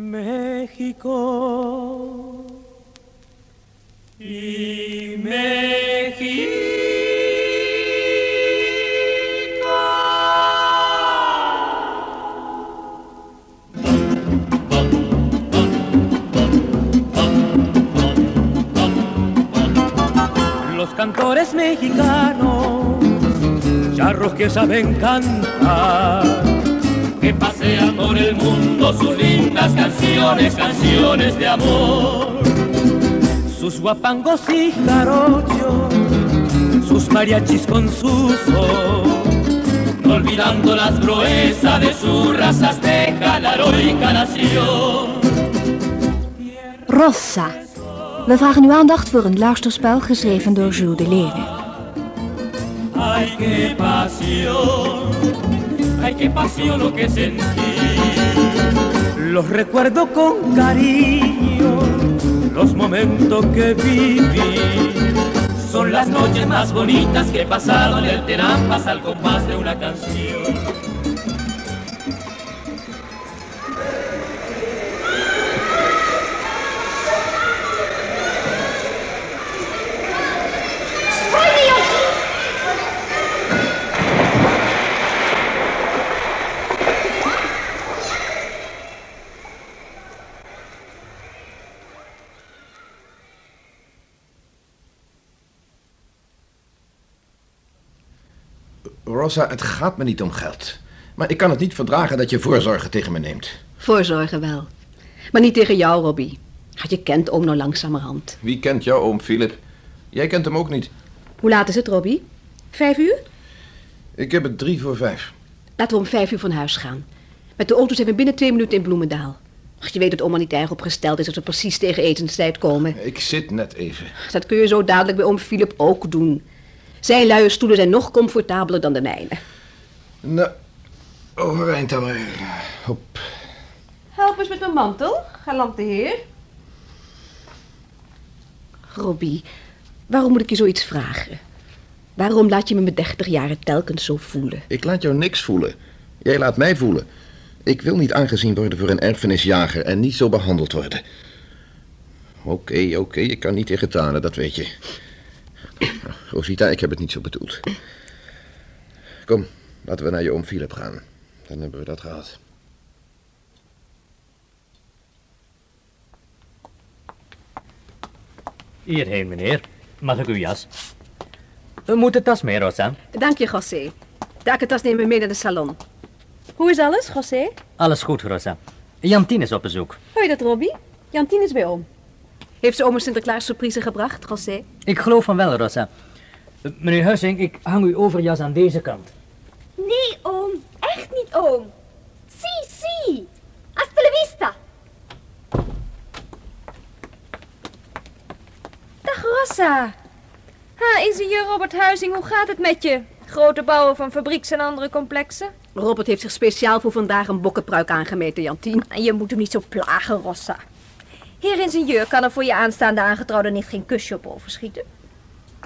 México y México. Los cantores mexicanos, charros que saben cantar pasean por el mundo sus lindas canciones, canciones de amor. Sus guapangos y jarochos, sus mariachis con sus no olvidando las proezas de su raza azteca, la heroica nación. Rossa. We vragen uw aandacht voor een luisterspel geschreven door Jules de Leeuwen. Ay, qué pasión, lo que sentí. Los recuerdo con cariño, los momentos que viví. Son las noches más bonitas que he pasado en el Terampas al compás de una canción. Rosa, het gaat me niet om geld. Maar ik kan het niet verdragen dat je voorzorgen tegen me neemt. Voorzorgen wel. Maar niet tegen jou, Robbie. Je kent oom nou langzamerhand. Wie kent jou, oom Philip? Jij kent hem ook niet. Hoe laat is het, Robbie? Vijf uur? Ik heb het drie voor vijf. Laten we om vijf uur van huis gaan. Met de auto zijn we binnen twee minuten in Bloemendaal. Ach, je weet dat oma niet erg opgesteld is als we precies tegen etenstijd komen. Ik zit net even. Dat kun je zo dadelijk bij oom Philip ook doen. Zijn luie stoelen zijn nog comfortabeler dan de mijne. Nou, overeind dan maar. Hop. Help eens met mijn mantel, galante heer. Robbie, waarom moet ik je zoiets vragen? Waarom laat je me met dertig jaren telkens zo voelen? Ik laat jou niks voelen. Jij laat mij voelen. Ik wil niet aangezien worden voor een erfenisjager en niet zo behandeld worden. Oké, oké, ik kan niet tegen dat weet je. Rosita, ik heb het niet zo bedoeld. Kom, laten we naar je oom Philip gaan. Dan hebben we dat gehad. Hierheen, meneer. Mag ik uw jas? U moet de tas mee, Rosa. Dank je, José. De akkentas nemen we mee naar de salon. Hoe is alles, José? Alles goed, Rosa. Jantien is op bezoek. Hoor je dat, Robbie? Jantien is bij oom. Heeft ze oom een Sinterklaas surprise gebracht, José? Ik geloof van wel, Rosa. Uh, Meneer Hussing, ik hang uw overjas aan deze kant. Nee, oom. Echt niet, oom. Si, si. Hasta la vista. Dag Rossa. Ha, ingenieur Robert Huizing, hoe gaat het met je? Grote bouwer van fabrieks en andere complexen? Robert heeft zich speciaal voor vandaag een bokkenpruik aangemeten, Jantien. En je moet hem niet zo plagen, Rossa. Heer ingenieur kan er voor je aanstaande aangetrouwde nicht geen kusje op overschieten.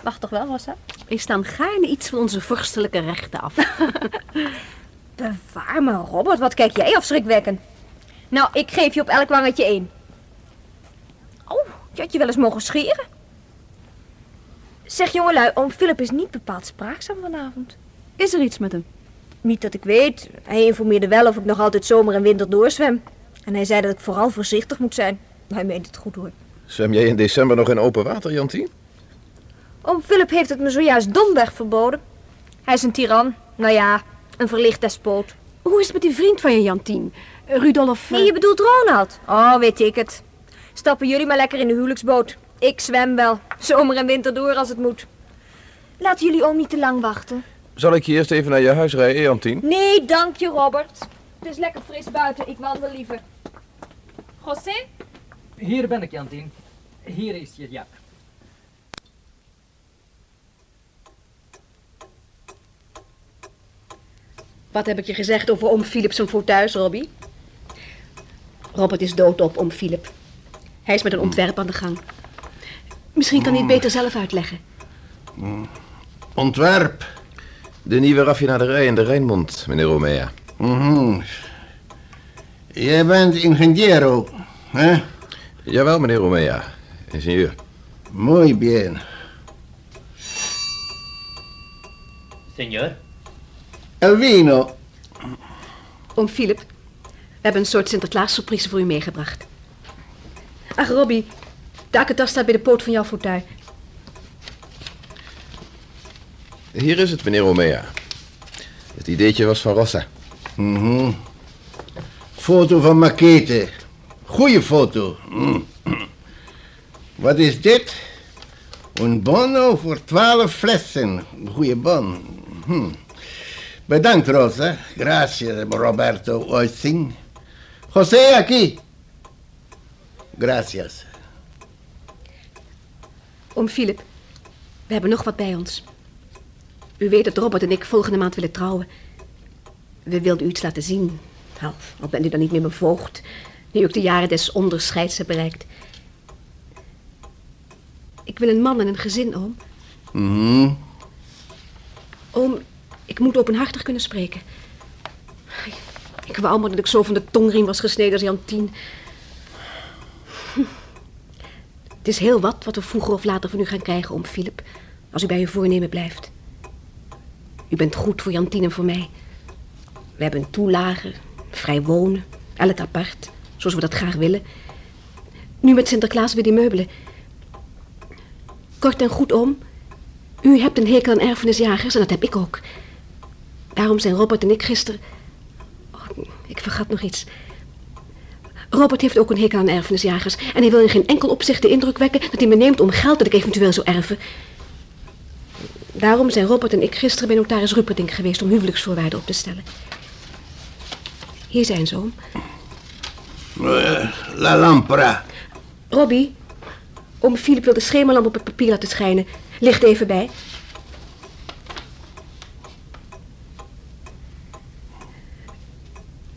Wacht toch wel, Rossa? Ik staan gaarne iets van onze vorstelijke rechten af. Bewaar me, Robert. Wat kijk jij afschrikwekkend. Nou, ik geef je op elk wangetje één. Oh, je had je wel eens mogen scheren. Zeg jongelui, oom Philip is niet bepaald spraakzaam vanavond. Is er iets met hem? Niet dat ik weet. Hij informeerde wel of ik nog altijd zomer en winter doorzwem. En hij zei dat ik vooral voorzichtig moet zijn. Hij meent het goed hoor. Zwem jij in december nog in open water, Jantien? Oom Philip heeft het me zojuist domweg verboden. Hij is een tiran. Nou ja, een verlicht despoot. Hoe is het met die vriend van je, Jantien? Rudolf... Nee, je bedoelt Ronald. Oh, weet ik het. Stappen jullie maar lekker in de huwelijksboot. Ik zwem wel. Zomer en winter door als het moet. Laten jullie oom niet te lang wachten. Zal ik je eerst even naar je huis rijden, Jantien? Nee, dank je, Robert. Het is lekker fris buiten. Ik wandel liever. José? Hier ben ik, Jantien. Hier is je jak. Wat heb ik je gezegd over oom Philip zijn fauteuils, Robbie? Robert is doodop, oom Philip. Hij is met een ontwerp aan de gang. Misschien kan hij het beter zelf uitleggen. Ontwerp. De nieuwe raffinaderij in de Rijnmond, meneer Romea. Mhm. Jij bent ingeniero, hè? Jawel, meneer Romea. Ingenieur. Muy bien. Senor? El vino. Oom Philip, we hebben een soort Sinterklaas surprise voor u meegebracht. Ach, Robbie, de akketas staat bij de poot van jouw fauteuil. Hier is het, meneer Romea. Het ideetje was van Rossa. Mhm. Foto van Makete. Goeie foto. Wat is dit? Een bono voor twaalf flessen. Goeie bon. Hm. Bedankt, Rosa. Gracias, Roberto Oising. José, aquí. Gracias. Oom Philip, we hebben nog wat bij ons. U weet dat Robert en ik volgende maand willen trouwen. We wilden u iets laten zien. Al bent u dan niet meer mijn voogd. Nu ook de jaren des onderscheids hebt bereikt. Ik wil een man en een gezin, oom. Mhm. Oom, ik moet openhartig kunnen spreken. Ik wou allemaal dat ik zo van de tongriem was gesneden als Jan Tien. Het is heel wat wat we vroeger of later van u gaan krijgen, oom Philip. Als u bij uw voornemen blijft. U bent goed voor Jan Tien en voor mij. We hebben een toelage, vrij wonen, elk apart, zoals we dat graag willen. Nu met Sinterklaas weer die meubelen. Kort en goed, oom. U hebt een hekel aan erfenisjagers en dat heb ik ook. Daarom zijn Robert en ik gisteren... Oh, ik vergat nog iets. Robert heeft ook een hekel aan erfenisjagers. En hij wil in geen enkel opzicht de indruk wekken dat hij me neemt om geld dat ik eventueel zou erven. Daarom zijn Robert en ik gisteren bij notaris Rupperdink geweest om huwelijksvoorwaarden op te stellen. Hier zijn ze, oom. Eh, la lampra. Robbie, oom Philip wil de schemerlamp op het papier laten schijnen. Licht even bij.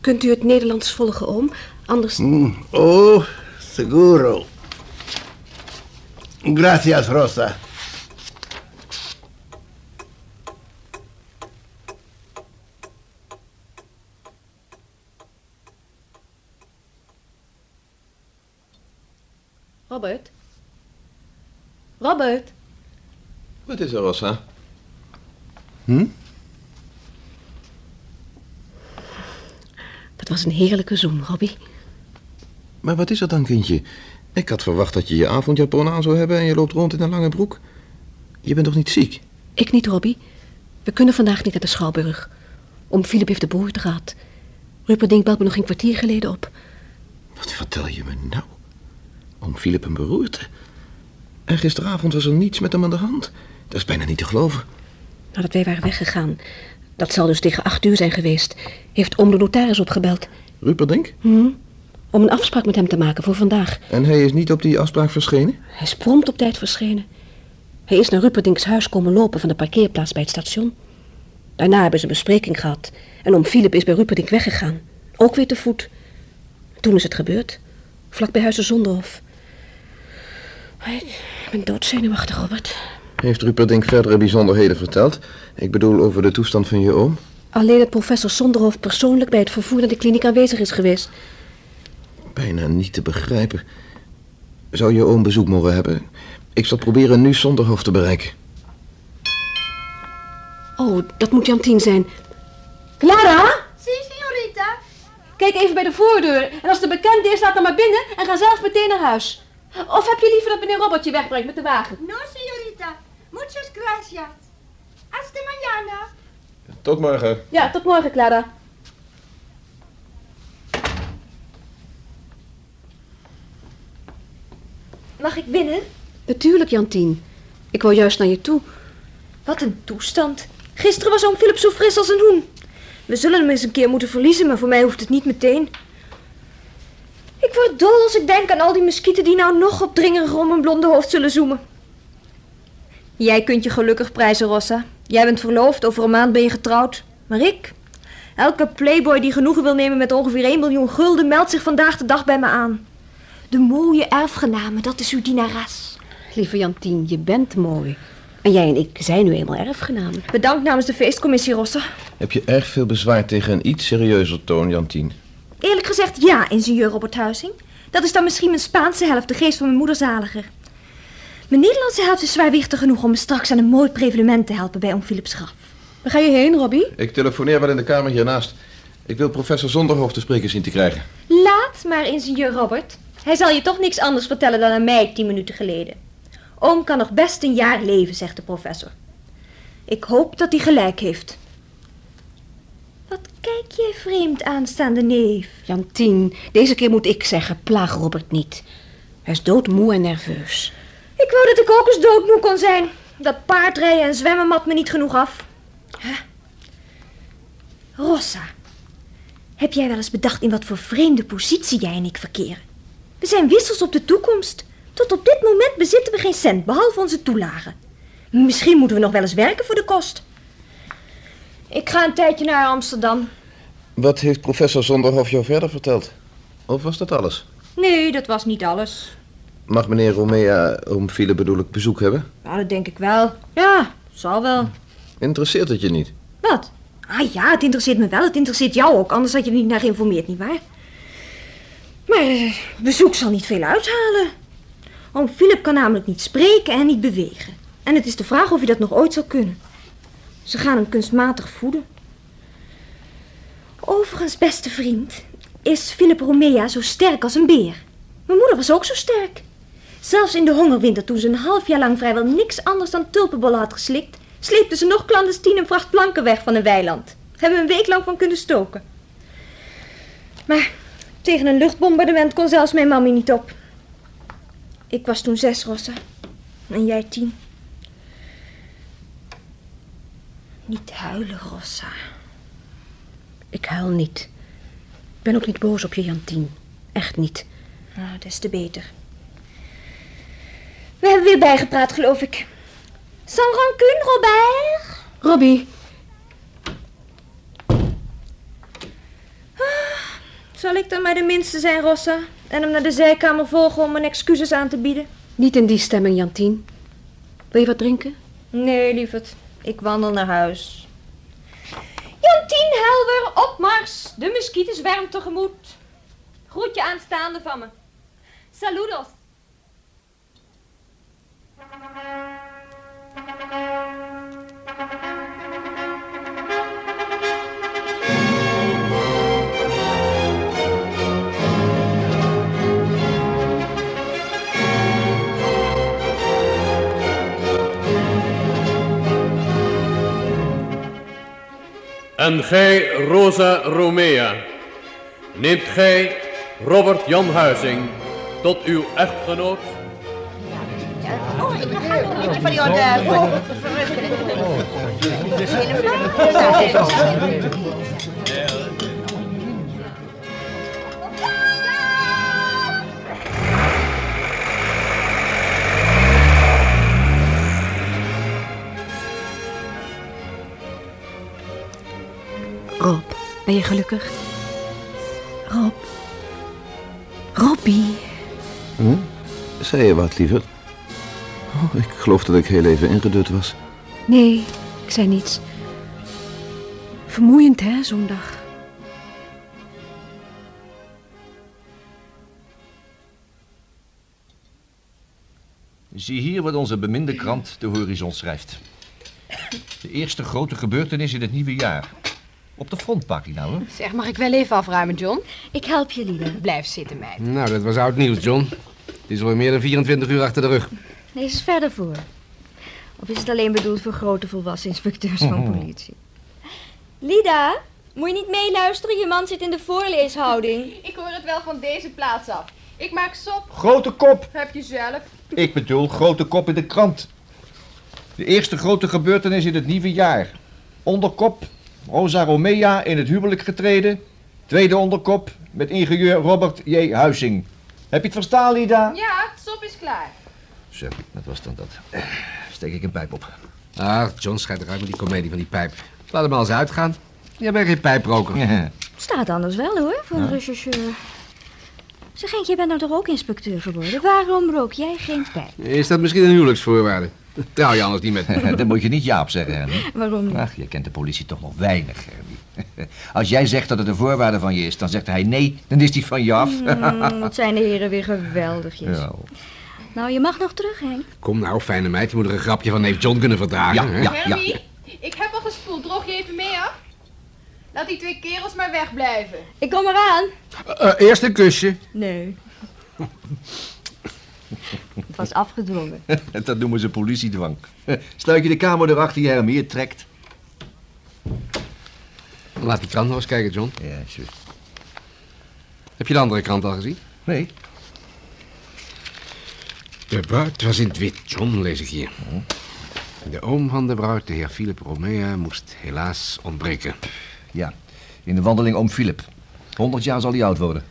Kunt u het Nederlands volgen, oom? Anders... Mm. Oh, seguro. Gracias, Rosa. Robert? Robert? Wat is er, Rossa? Dat was een heerlijke zoen, Robbie. Maar wat is er dan, kindje? Ik had verwacht dat je je avondjapon aan zou hebben en je loopt rond in een lange broek. Je bent toch niet ziek? Ik niet, Robbie. We kunnen vandaag niet naar de Schouwburg. Oom Philip heeft de beroerte gehad. Rupert Dink belt me nog een kwartier geleden op. Wat vertel je me nou? Oom Philip een beroerte? En gisteravond was er niets met hem aan de hand. Dat is bijna niet te geloven. Nadat wij waren weggegaan, dat zal dus tegen acht uur zijn geweest, heeft oom de notaris opgebeld. Rupert Dink? Hm? Om een afspraak met hem te maken voor vandaag. En hij is niet op die afspraak verschenen? Hij is prompt op tijd verschenen. Hij is naar Rupperdinks huis komen lopen van de parkeerplaats bij het station. Daarna hebben ze een bespreking gehad. En oom Philip is bij Rupperdink weggegaan. Ook weer te voet. Toen is het gebeurd. Vlak bij Huizen Zonderhof. Ik ben doodzenuwachtig, Robert. Heeft Rupert Dink verdere bijzonderheden verteld? Ik bedoel over de toestand van je oom? Alleen dat professor Zonderhof persoonlijk bij het vervoer naar de kliniek aanwezig is geweest. Bijna niet te begrijpen. Zou je oom bezoek mogen hebben? Ik zal proberen nu zonder hoofd te bereiken. Oh, dat moet Jantien zijn. Clara? Si, signorita. Kijk even bij de voordeur. En als de bekende is, laat dan maar binnen en ga zelf meteen naar huis. Of heb je liever dat meneer Robert je wegbrengt met de wagen? No, signorita. Muchas gracias. Hasta mañana. Tot morgen. Ja, tot morgen, Clara. Mag ik binnen? Natuurlijk, Jantien. Ik wou juist naar je toe. Wat een toestand. Gisteren was oom Philip zo fris als een hoen. We zullen hem eens een keer moeten verliezen, maar voor mij hoeft het niet meteen. Ik word dol als ik denk aan al die muskieten die nou nog opdringerig om mijn blonde hoofd zullen zoemen. Jij kunt je gelukkig prijzen, Rossa. Jij bent verloofd, over een maand ben je getrouwd. Maar ik? Elke playboy die genoegen wil nemen met ongeveer 1 miljoen gulden meldt zich vandaag de dag bij me aan. De mooie erfgename, dat is uw dienares. Lieve Jantien, je bent mooi. En jij en ik zijn nu eenmaal erfgenamen. Bedankt namens de feestcommissie, Rossa. Heb je erg veel bezwaar tegen een iets serieuzer toon, Jantien? Eerlijk gezegd ja, ingenieur Robert Huizing. Dat is dan misschien mijn Spaanse helft, de geest van mijn moeder zaliger. Mijn Nederlandse helft is zwaarwichtig genoeg om me straks aan een mooi prevenement te helpen bij oom Philips graf. Waar ga je heen, Robbie? Ik telefoneer wel in de kamer hiernaast. Ik wil professor Zonderhoofd te spreken zien te krijgen. Laat maar, ingenieur Robert. Hij zal je toch niks anders vertellen dan aan mij tien minuten geleden. Oom kan nog best een jaar leven, zegt de professor. Ik hoop dat hij gelijk heeft. Kijk jij vreemd, aanstaande neef? Jantien, deze keer moet ik zeggen, plaag Robert niet. Hij is doodmoe en nerveus. Ik wou dat ik ook eens doodmoe kon zijn. Dat paardrijden en zwemmen mat me niet genoeg af. Huh? Rossa, heb jij wel eens bedacht in wat voor vreemde positie jij en ik verkeren? We zijn wissels op de toekomst. Tot op dit moment bezitten we geen cent, behalve onze toelagen. Misschien moeten we nog wel eens werken voor de kost. Ik ga een tijdje naar Amsterdam. Wat heeft professor Zonderhof jou verder verteld? Of was dat alles? Nee, dat was niet alles. Mag meneer Romea, oom Philip bedoel ik, bezoek hebben? Nou, dat denk ik wel. Ja, zal wel. Interesseert het je niet? Wat? Ah ja, het interesseert me wel. Het interesseert jou ook, anders had je er niet naar geïnformeerd, nietwaar? Maar eh, bezoek zal niet veel uithalen. Oom Philip kan namelijk niet spreken en niet bewegen. En het is de vraag of hij dat nog ooit zal kunnen. Ze gaan hem kunstmatig voeden. Overigens, beste vriend, is Philip Romea zo sterk als een beer. Mijn moeder was ook zo sterk. Zelfs in de hongerwinter, toen ze een half jaar lang vrijwel niks anders dan tulpenbollen had geslikt, sleepte ze nog clandestien een vracht planken weg van een weiland. Hebben we een week lang van kunnen stoken. Maar tegen een luchtbombardement kon zelfs mijn mami niet op. Ik was toen zes, Rossa. En jij tien. Niet huilen, Rossa. Ik huil niet. Ik ben ook niet boos op je, Jantien. Echt niet. Nou, des te beter. We hebben weer bijgepraat, geloof ik. Sans rancune, Robert? Robbie, Zal ik dan maar de minste zijn, Rossa? En hem naar de zijkamer volgen om mijn excuses aan te bieden? niet in die stemming, Jantien. Wil je wat drinken? Nee, lieverd. Ik wandel naar huis. Jantien Helwer, op Mars. De muskiet zwermt tegemoet. Groet je aanstaande van me. Saludos. En gij, Rosa Romea, neemt gij Robert Jan Huizing tot uw echtgenoot? van die orde Rob, ben je gelukkig? Rob. Robbie. Zei je wat, lieverd? Oh, ik geloof dat ik heel even ingedut was. Nee, ik zei niets. Vermoeiend, hè, zo'n dag. Zie hier wat onze beminde krant De Horizon schrijft. De eerste grote gebeurtenis in het nieuwe jaar. Op de frontpagina hoor. Zeg, mag ik wel even afruimen, John? Ik help je, Lieden. Blijf zitten, meid. Nou, dat was oud nieuws, John. Het is alweer meer dan 24 uur achter de rug. Lees eens verder voor. Of is het alleen bedoeld voor grote volwassen inspecteurs van politie? Lida, moet je niet meeluisteren? Je man zit in de voorleeshouding. Ik hoor het wel van deze plaats af. Ik maak sop. Grote kop! Heb je zelf. Ik bedoel, grote kop in de krant. De eerste grote gebeurtenis in het nieuwe jaar. Onderkop, Rosa Romea in het huwelijk getreden. Tweede onderkop, met ingenieur Robert J. Huizing. Heb je het verstaan, Lida? Ja, sop is klaar. Zo, dat was dan dat. Eh, Steek ik een pijp op. Ach, John schijnt eruit met die komedie van die pijp. Laat hem maar eens uitgaan. Jij bent geen pijproker. Staat anders wel hoor, voor een rechercheur. Zeg Henk, jij bent nou toch ook inspecteur geworden? Waarom rook jij geen pijp? Is dat misschien een huwelijksvoorwaarde? Trouw je anders niet met me. Dan moet je niet Jaap zeggen, Henry. Waarom niet? Ach, je kent de politie toch nog weinig. Als jij zegt dat het een voorwaarde van je is, dan zegt hij nee, dan is die van je af. Mm, wat zijn de heren weer geweldigjes. Ja. Nou, je mag nog terug, Henk. Kom nou, fijne meid, je moet er een grapje van neef John kunnen verdragen. Ja, hè? ja. Hermie, ik heb al gespoeld. Droog je even mee af? Laat die twee kerels maar wegblijven. Ik kom eraan. Eh, eerst een kusje. Nee. Het was afgedwongen. dat noemen ze politiedwang. Sluit je de kamer erachter je Hermie, het trekt. Laat die krant nog eens kijken, John. Ja, zus. Heb je de andere krant al gezien? Nee. De bruid was in het wit, John, lees ik hier. De oom van de bruid, de heer Philip Romea, moest helaas ontbreken. Ja, in de wandeling om Philip. 100 jaar zal hij oud worden.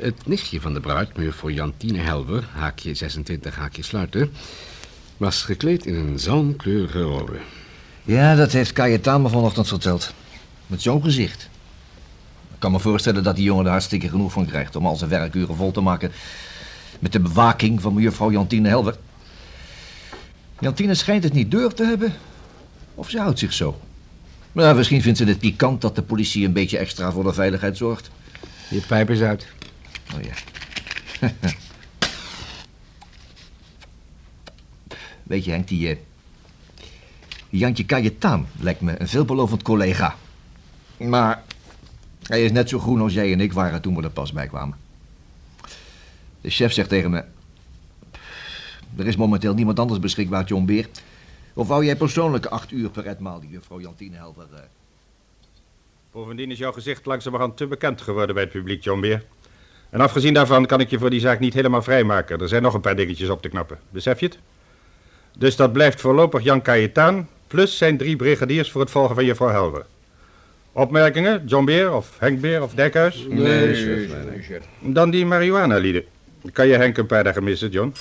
Het nichtje van de bruid, mevrouw Jantine Helver, haakje 26, haakje sluiten, was gekleed in een zalmkleurige robe. Ja, dat heeft Cajetaan me vanochtend verteld. Met zo'n gezicht. Ik kan me voorstellen dat die jongen er hartstikke genoeg van krijgt... om al zijn werkuren vol te maken met de bewaking van mevrouw Jantine Helver. Jantine schijnt het niet door te hebben. Of ze houdt zich zo. Maar misschien vindt ze het pikant dat de politie een beetje extra voor de veiligheid zorgt. Je pijp is uit. Oh ja. Weet je Henk, die, die Jantje Cajetaan lijkt me een veelbelovend collega. Maar hij is net zo groen als jij en ik waren toen we er pas bij kwamen. De chef zegt tegen me... Er is momenteel niemand anders beschikbaar, John Beer. Of wou jij persoonlijk acht uur per etmaal die juffrouw Jantine Helver... eh, Bovendien is jouw gezicht langzamerhand te bekend geworden bij het publiek, John Beer. En afgezien daarvan kan ik je voor die zaak niet helemaal vrijmaken. Er zijn nog een paar dingetjes op te knappen. Besef je het? Dus dat blijft voorlopig Jan Cajetaan, plus zijn drie brigadiers voor het volgen van juffrouw Helver. Opmerkingen? John Beer of Henk Beer of Dijkhuis? Nee, nee, nee. Dan die marihuana-lieden. Kan je Henk een paar dagen missen, John?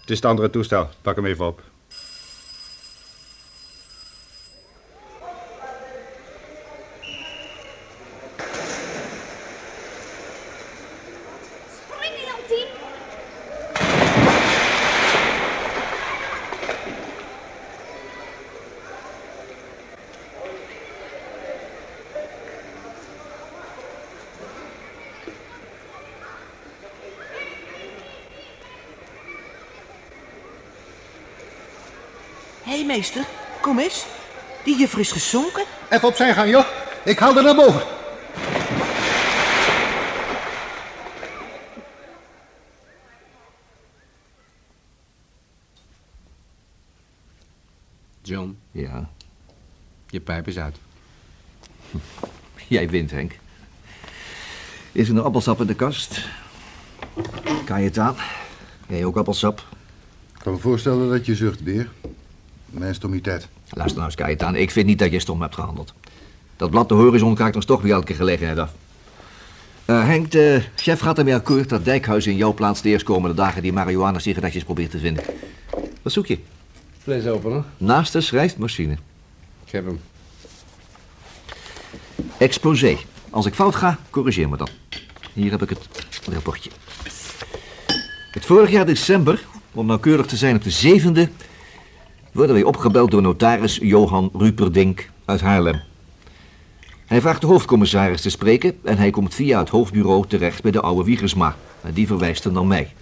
Het is het andere toestel. Pak hem even op. Springen, Jantien. Hé, meester, kom eens. Juffer is gezonken. Even opzij gaan, joh. Ik haal er naar boven. John, Ja, je pijp is uit. jij wint, Henk. Is er nog appelsap in de kast? Cajetaan, jij ook appelsap? Ik kan me voorstellen dat je zucht, Beer. Mijn stommiteit. Luister nou eens, Cajetaan, ik vind niet dat je stom hebt gehandeld. Dat blad de horizon kraakt ons toch weer elke gelegenheid af. Eh, Henk, de chef gaat ermee akkoord dat Dijkhuis in jouw plaats de eerstkomende dagen die marihuana-sigaretjes probeert te vinden. Wat zoek je? Vlees openen. Naast de schrijfmachine. Ik heb hem. Exposé. Als ik fout ga, corrigeer me dan. Hier heb ik het rapportje. Het vorig jaar december, om nauwkeurig te zijn op de zevende, worden wij opgebeld door notaris Johan Ruperdink uit Haarlem. Hij vraagt de hoofdcommissaris te spreken en hij komt via het hoofdbureau terecht bij de oude Wiegersma. En die verwijst hem naar mij.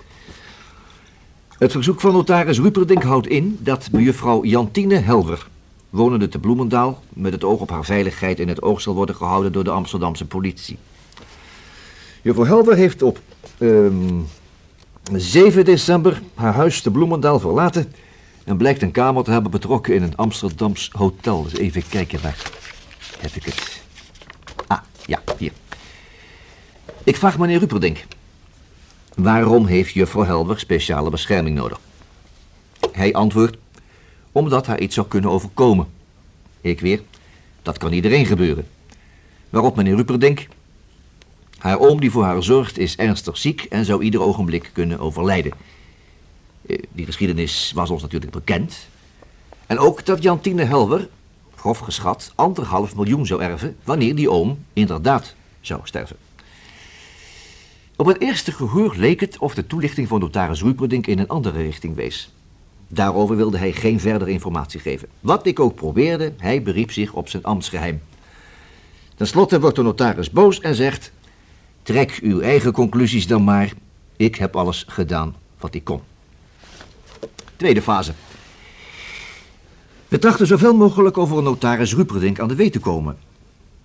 Het verzoek van notaris Ruperdink houdt in dat mejuffrouw Jantine Helver, wonende te Bloemendaal, met het oog op haar veiligheid in het oog zal worden gehouden door de Amsterdamse politie. Juffrouw Helver heeft op ehm, 7 december haar huis te Bloemendaal verlaten en blijkt een kamer te hebben betrokken in een Amsterdams hotel. Dus even kijken waar heb ik het. Ah, ja, hier. Ik vraag meneer Ruperdink. Waarom heeft juffrouw Helver speciale bescherming nodig? Hij antwoordt, omdat haar iets zou kunnen overkomen. Ik weer, dat kan iedereen gebeuren. Waarop meneer Ruperdink, haar oom die voor haar zorgt is ernstig ziek en zou ieder ogenblik kunnen overlijden. Eh, Die geschiedenis was ons natuurlijk bekend. En ook dat Jantine Helver, grof geschat, anderhalf miljoen zou erven wanneer die oom inderdaad zou sterven. Op het eerste gehoor leek het of de toelichting van notaris Ruperdink in een andere richting wees. Daarover wilde hij geen verdere informatie geven. Wat ik ook probeerde, hij beriep zich op zijn ambtsgeheim. Ten slotte wordt de notaris boos en zegt... Trek uw eigen conclusies dan maar. Ik heb alles gedaan wat ik kon. Tweede fase. We trachten zoveel mogelijk over notaris Ruperdink aan de weet te komen.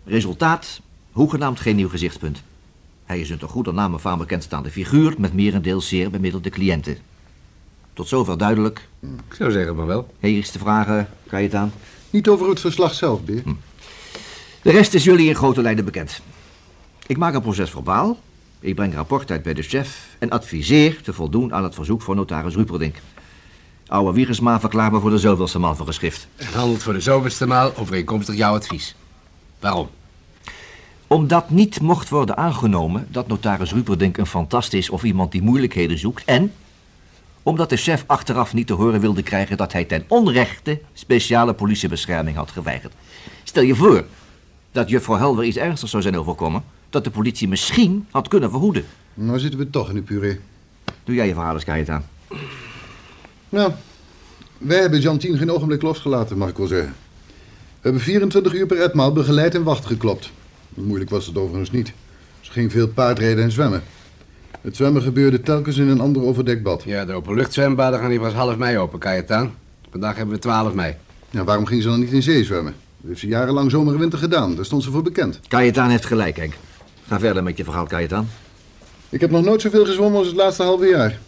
Resultaat, hoegenaamd geen nieuw gezichtspunt. Hij is een te goede naam en faam bekendstaande figuur... met merendeels zeer bemiddelde cliënten. Tot zover duidelijk. Ik zou zeggen, maar wel. Eerste vragen, kan je het aan? Niet over het verslag zelf, Beer. De rest is jullie in grote lijnen bekend. Ik maak een proces verbaal. Ik breng rapport uit bij de chef en adviseer te voldoen aan het verzoek van notaris Ruperdink. Oude Wiegersma verklaart me voor de zoveelste man van geschrift. En handelt voor de zoveelste maal overeenkomstig jouw advies. Waarom? Omdat niet mocht worden aangenomen dat notaris Ruperdink een fantast is of iemand die moeilijkheden zoekt. En omdat de chef achteraf niet te horen wilde krijgen dat hij ten onrechte speciale politiebescherming had geweigerd. Stel je voor dat juffrouw Helwer iets ernstigs zou zijn overkomen, dat de politie misschien had kunnen verhoeden. Nou zitten we toch in de puree. Doe jij je verhaal eens, Kajetaan. Nou, wij hebben Jantien geen ogenblik losgelaten, mag ik wel zeggen. We hebben 24 uur per etmaal begeleid en wacht geklopt. Moeilijk was het overigens niet. Ze ging veel paardrijden en zwemmen. Het zwemmen gebeurde telkens in een ander overdekt bad. Ja, de openluchtzwembaden gaan hier pas half mei open, kan je het aan? Vandaag hebben we 12 mei. Ja, waarom ging ze dan niet in zee zwemmen? Dat heeft ze jarenlang zomer en winter gedaan. Daar stond ze voor bekend. Kajetaan heeft gelijk, Henk. Ga verder met je verhaal, Kajetaan. Ik heb nog nooit zoveel gezwommen als het laatste halve jaar.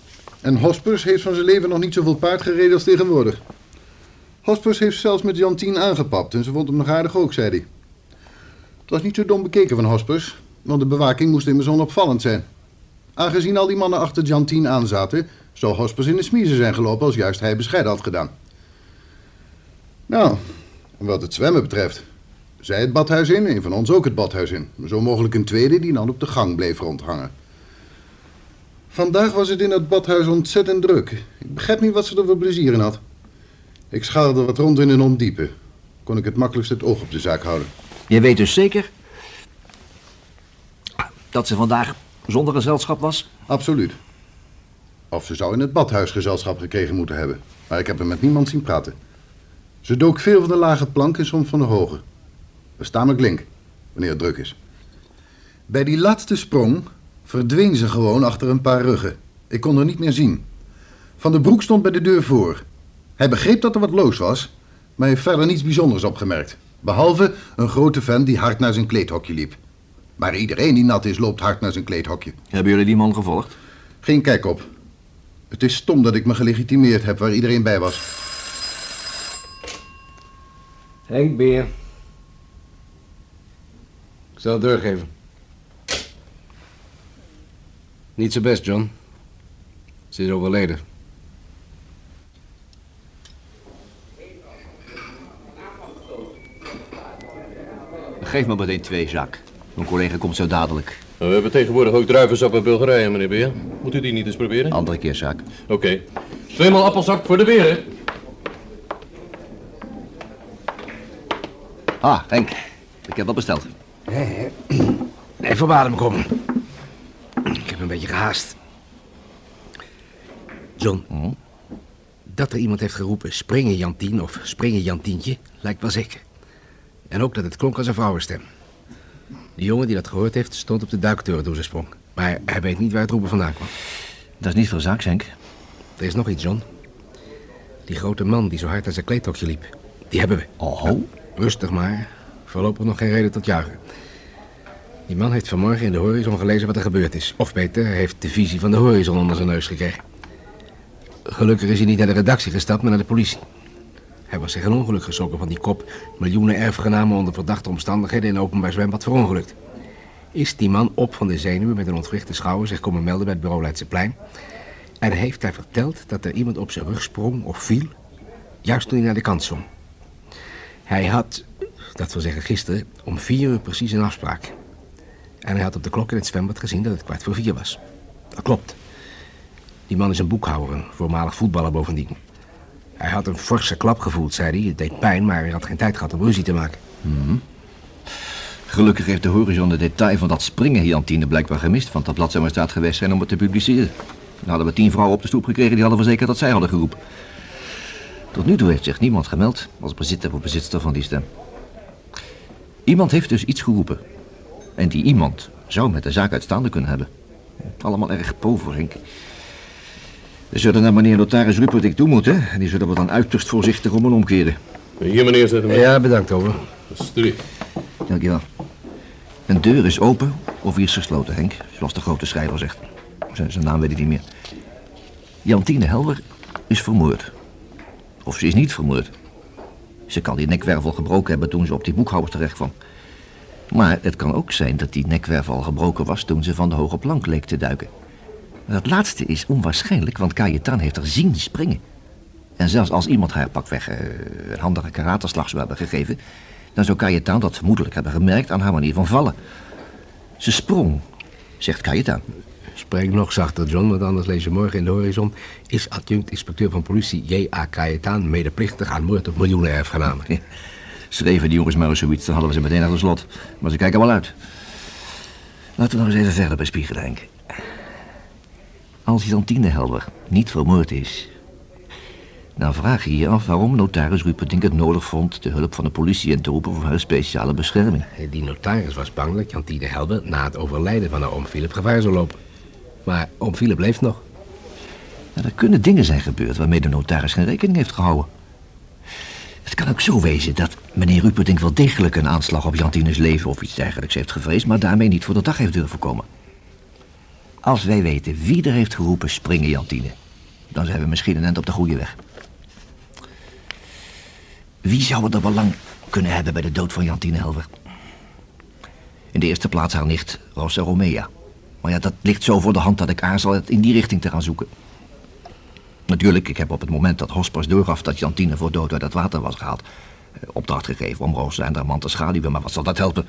En Hospers heeft van zijn leven nog niet zoveel paard gereden als tegenwoordig. Hospers heeft zelfs met Jantien aangepapt en ze vond hem nog aardig ook, zei hij. Het was niet zo dom bekeken van Hospers, want de bewaking moest immers onopvallend zijn. Aangezien al die mannen achter Jantien aanzaten, zou Hospers in de smiezen zijn gelopen als juist hij bescheiden had gedaan. Nou, wat het zwemmen betreft, zij het badhuis in, een van ons ook het badhuis in. Zo mogelijk een tweede die dan op de gang bleef rondhangen. Vandaag was het in het badhuis ontzettend druk. Ik begrijp niet wat ze er voor plezier in had. Ik schaalde wat rond in een ondiepe. Kon ik het makkelijkst het oog op de zaak houden. Je weet dus zeker dat ze vandaag zonder gezelschap was? Absoluut. Of ze zou in het badhuis gezelschap gekregen moeten hebben. Maar ik heb er met niemand zien praten. Ze dook veel van de lage plank en soms van de hoge. Dat is tamelijk link, wanneer het druk is. Bij die laatste sprong verdween ze gewoon achter een paar ruggen. Ik kon haar niet meer zien. Van de Broek stond bij de deur voor. Hij begreep dat er wat loos was, maar heeft verder niets bijzonders opgemerkt. Behalve een grote vent die hard naar zijn kleedhokje liep. Maar iedereen die nat is, loopt hard naar zijn kleedhokje. Hebben jullie die man gevolgd? Geen kijk op. Het is stom dat ik me gelegitimeerd heb waar iedereen bij was. Henk Beer. Ik zal het doorgeven. Niet zo best, John. Ze is overleden. Geef me meteen twee, Jacques. Mijn collega komt zo dadelijk. We hebben tegenwoordig ook druivensap in Bulgarije, meneer Beer. Moet u die niet eens proberen? Andere keer, Jacques. Oké. Tweemaal appelsap voor de beren. Ah, Henk. Ik heb wat besteld. Even op adem komen. Een beetje gehaast. John, dat er iemand heeft geroepen springen Jantien of springen Jantientje, lijkt wel zeker. En ook dat het klonk als een vrouwenstem. De jongen die dat gehoord heeft, stond op de duiktoren toen ze sprong. Maar hij weet niet waar het roepen vandaan kwam. Dat is niet veel zaak, Henk. Er is nog iets, John. Die grote man die zo hard aan zijn kleedhokje liep. Die hebben we. Oh. rustig maar. Voorlopig nog geen reden tot juichen. Die man heeft vanmorgen in de horizon gelezen wat er gebeurd is. Of beter, hij heeft de visie van de horizon onder zijn neus gekregen. Gelukkig is hij niet naar de redactie gestapt, maar naar de politie. Hij was zich een ongeluk geschrokken van die kop. Miljoenen erfgenamen onder verdachte omstandigheden in openbaar zwembad verongelukt. Is die man op van de zenuwen met een ontwrichte schouder zich komen melden bij het bureau Leidseplein. En heeft hij verteld dat er iemand op zijn rug sprong of viel, juist toen hij naar de kant zwom. Hij had, dat wil zeggen gisteren, om vier uur precies een afspraak. En hij had op de klok in het zwembad gezien dat het kwart voor vier was. Dat klopt. Die man is een boekhouder, een voormalig voetballer bovendien. Hij had een forse klap gevoeld, zei hij. Het deed pijn, maar hij had geen tijd gehad om ruzie te maken. Mhm. Gelukkig heeft de horizon de detail van dat springen Jantine blijkbaar gemist, want dat blad zou maar staat geweest zijn om het te publiceren. Dan hadden we tien vrouwen op de stoep gekregen die hadden verzekerd dat zij hadden geroepen. Tot nu toe heeft zich niemand gemeld als bezitter of bezitster van die stem. Iemand heeft dus iets geroepen. En die iemand zou met de zaak uitstaande kunnen hebben. Allemaal erg pover, Henk. We zullen naar meneer notaris Rupert toe moeten. En die zullen we dan uiterst voorzichtig om en omkeren. Hier, meneer, zet hem in. Ja, bedankt, over. Alsjeblieft. Dankjewel. Een deur is open of hij is gesloten, Henk. Zoals de grote schrijver zegt. Zijn, zijn naam weet ik niet meer. Jantine Helwer is vermoord. Of ze is niet vermoord. Ze kan die nekwervel gebroken hebben toen ze op die boekhouder terecht kwam. Maar het kan ook zijn dat die nekwervel al gebroken was toen ze van de hoge plank leek te duiken. Dat laatste is onwaarschijnlijk, want Cajetan heeft er zien springen. En zelfs als iemand haar pakweg eh, een handige karaterslag zou hebben gegeven... dan zou Cajetan dat vermoedelijk hebben gemerkt aan haar manier van vallen. Ze sprong, zegt Cajetan. Spreek nog zachter, John, want anders lees je morgen in de horizon... is adjunct-inspecteur van politie J.A. Cajetan medeplichtig aan moord op miljoenen erfgenamen. Schreven die jongens maar eens zoiets, dan hadden we ze meteen de slot. Maar ze kijken wel uit. Laten we nog eens even verder bespiegelen, Henk. Als Jantine Helder niet vermoord is... dan vraag je je af waarom notaris Ruperdink het nodig vond... de hulp van de politie in te roepen voor haar speciale bescherming. Die notaris was bang dat Jantine Helder na het overlijden van haar oom Philip gevaar zou lopen. Maar oom Philip leeft nog. er kunnen dingen zijn gebeurd waarmee de notaris geen rekening heeft gehouden. Het kan ook zo wezen dat meneer Ruperdink wel degelijk een aanslag op Jantines leven of iets dergelijks heeft gevreesd, maar daarmee niet voor de dag heeft durven komen. Als wij weten wie er heeft geroepen springen Jantine, dan zijn we misschien een end op de goede weg. Wie zou er belang kunnen hebben bij de dood van Jantine Helver? In de eerste plaats haar nicht, Rosa Romea. Maar ja, dat ligt zo voor de hand dat ik aarzel het in die richting te gaan zoeken. Natuurlijk, ik heb op het moment dat Hospers doorgaf dat Jantine voor dood uit het water was gehaald... eh, opdracht gegeven om Rosa en haar man te schaduwen, maar wat zal dat helpen?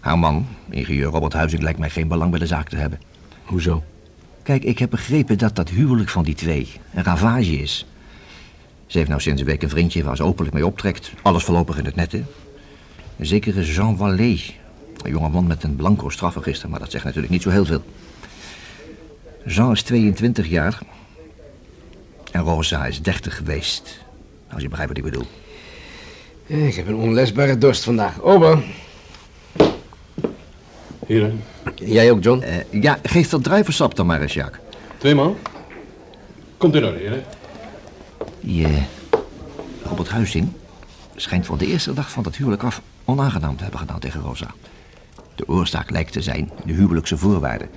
Haar man, ingenieur Robert Huizing, lijkt mij geen belang bij de zaak te hebben. Hoezo? Kijk, ik heb begrepen dat dat huwelijk van die twee een ravage is. Ze heeft nou sinds een week een vriendje waar ze openlijk mee optrekt. Alles voorlopig in het net, hè. Een zekere Jean Vallée. Een jonge man met een blanco strafregister, maar dat zegt natuurlijk niet zo heel veel. Jean is 22 jaar. En Rosa is 30 geweest. Als je begrijpt wat ik bedoel. Eh, Ik heb een onlesbare dorst vandaag. Ober. Hier, hè. Jij ook, John? Eh, ja, geef dat druivensap dan maar eens, Jacques. Tweemaal. Komt in orde. Die, eh, Robert Huizing schijnt van de eerste dag van het huwelijk af onaangenaam te hebben gedaan tegen Rosa. De oorzaak lijkt te zijn de huwelijkse voorwaarden.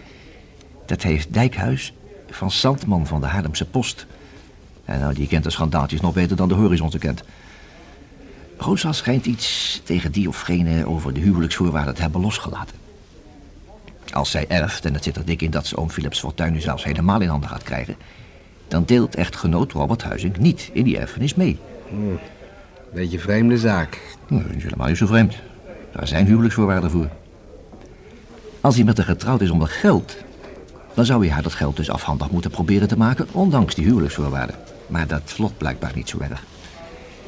Dat heeft Dijkhuis van Sandman van de Haarlemse Post. En nou, die kent de schandaaltjes nog beter dan de horizon ze kent. Rosa schijnt iets tegen die of gene over de huwelijksvoorwaarden te hebben losgelaten. Als zij erft, en het zit er dik in dat ze oom Philips fortuin nu zelfs helemaal in handen gaat krijgen... dan deelt echtgenoot Robert Huizing niet in die erfenis mee. Hmm. Beetje vreemde zaak. Nee, dat is helemaal niet zo vreemd. Daar zijn huwelijksvoorwaarden voor. Als hij met haar getrouwd is om dat geld... dan zou hij haar dat geld dus afhandig moeten proberen te maken... ondanks die huwelijksvoorwaarden. Maar dat vlot blijkbaar niet zo erg.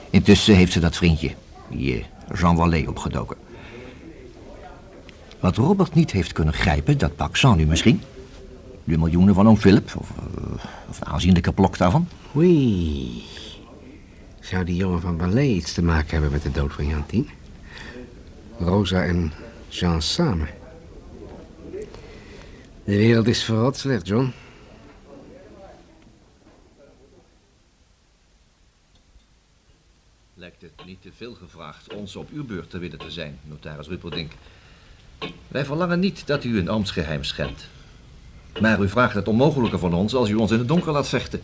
Intussen heeft ze dat vriendje, die eh, Jean Vallée, opgedoken. Wat Robert niet heeft kunnen grijpen, dat pakt Jean nu misschien. De miljoenen van oom Philip, of, eh, of een aanzienlijke blok daarvan. Oei. Zou die jongen van Ballet iets te maken hebben met de dood van Jantien? Rosa en Jean samen. De wereld is verrot slecht, John. Lijkt het niet te veel gevraagd ons op uw beurt te willen te zijn, notaris Ruppeldink. Wij verlangen niet dat u een ambtsgeheim schendt. Maar u vraagt het onmogelijke van ons als u ons in het donker laat vechten.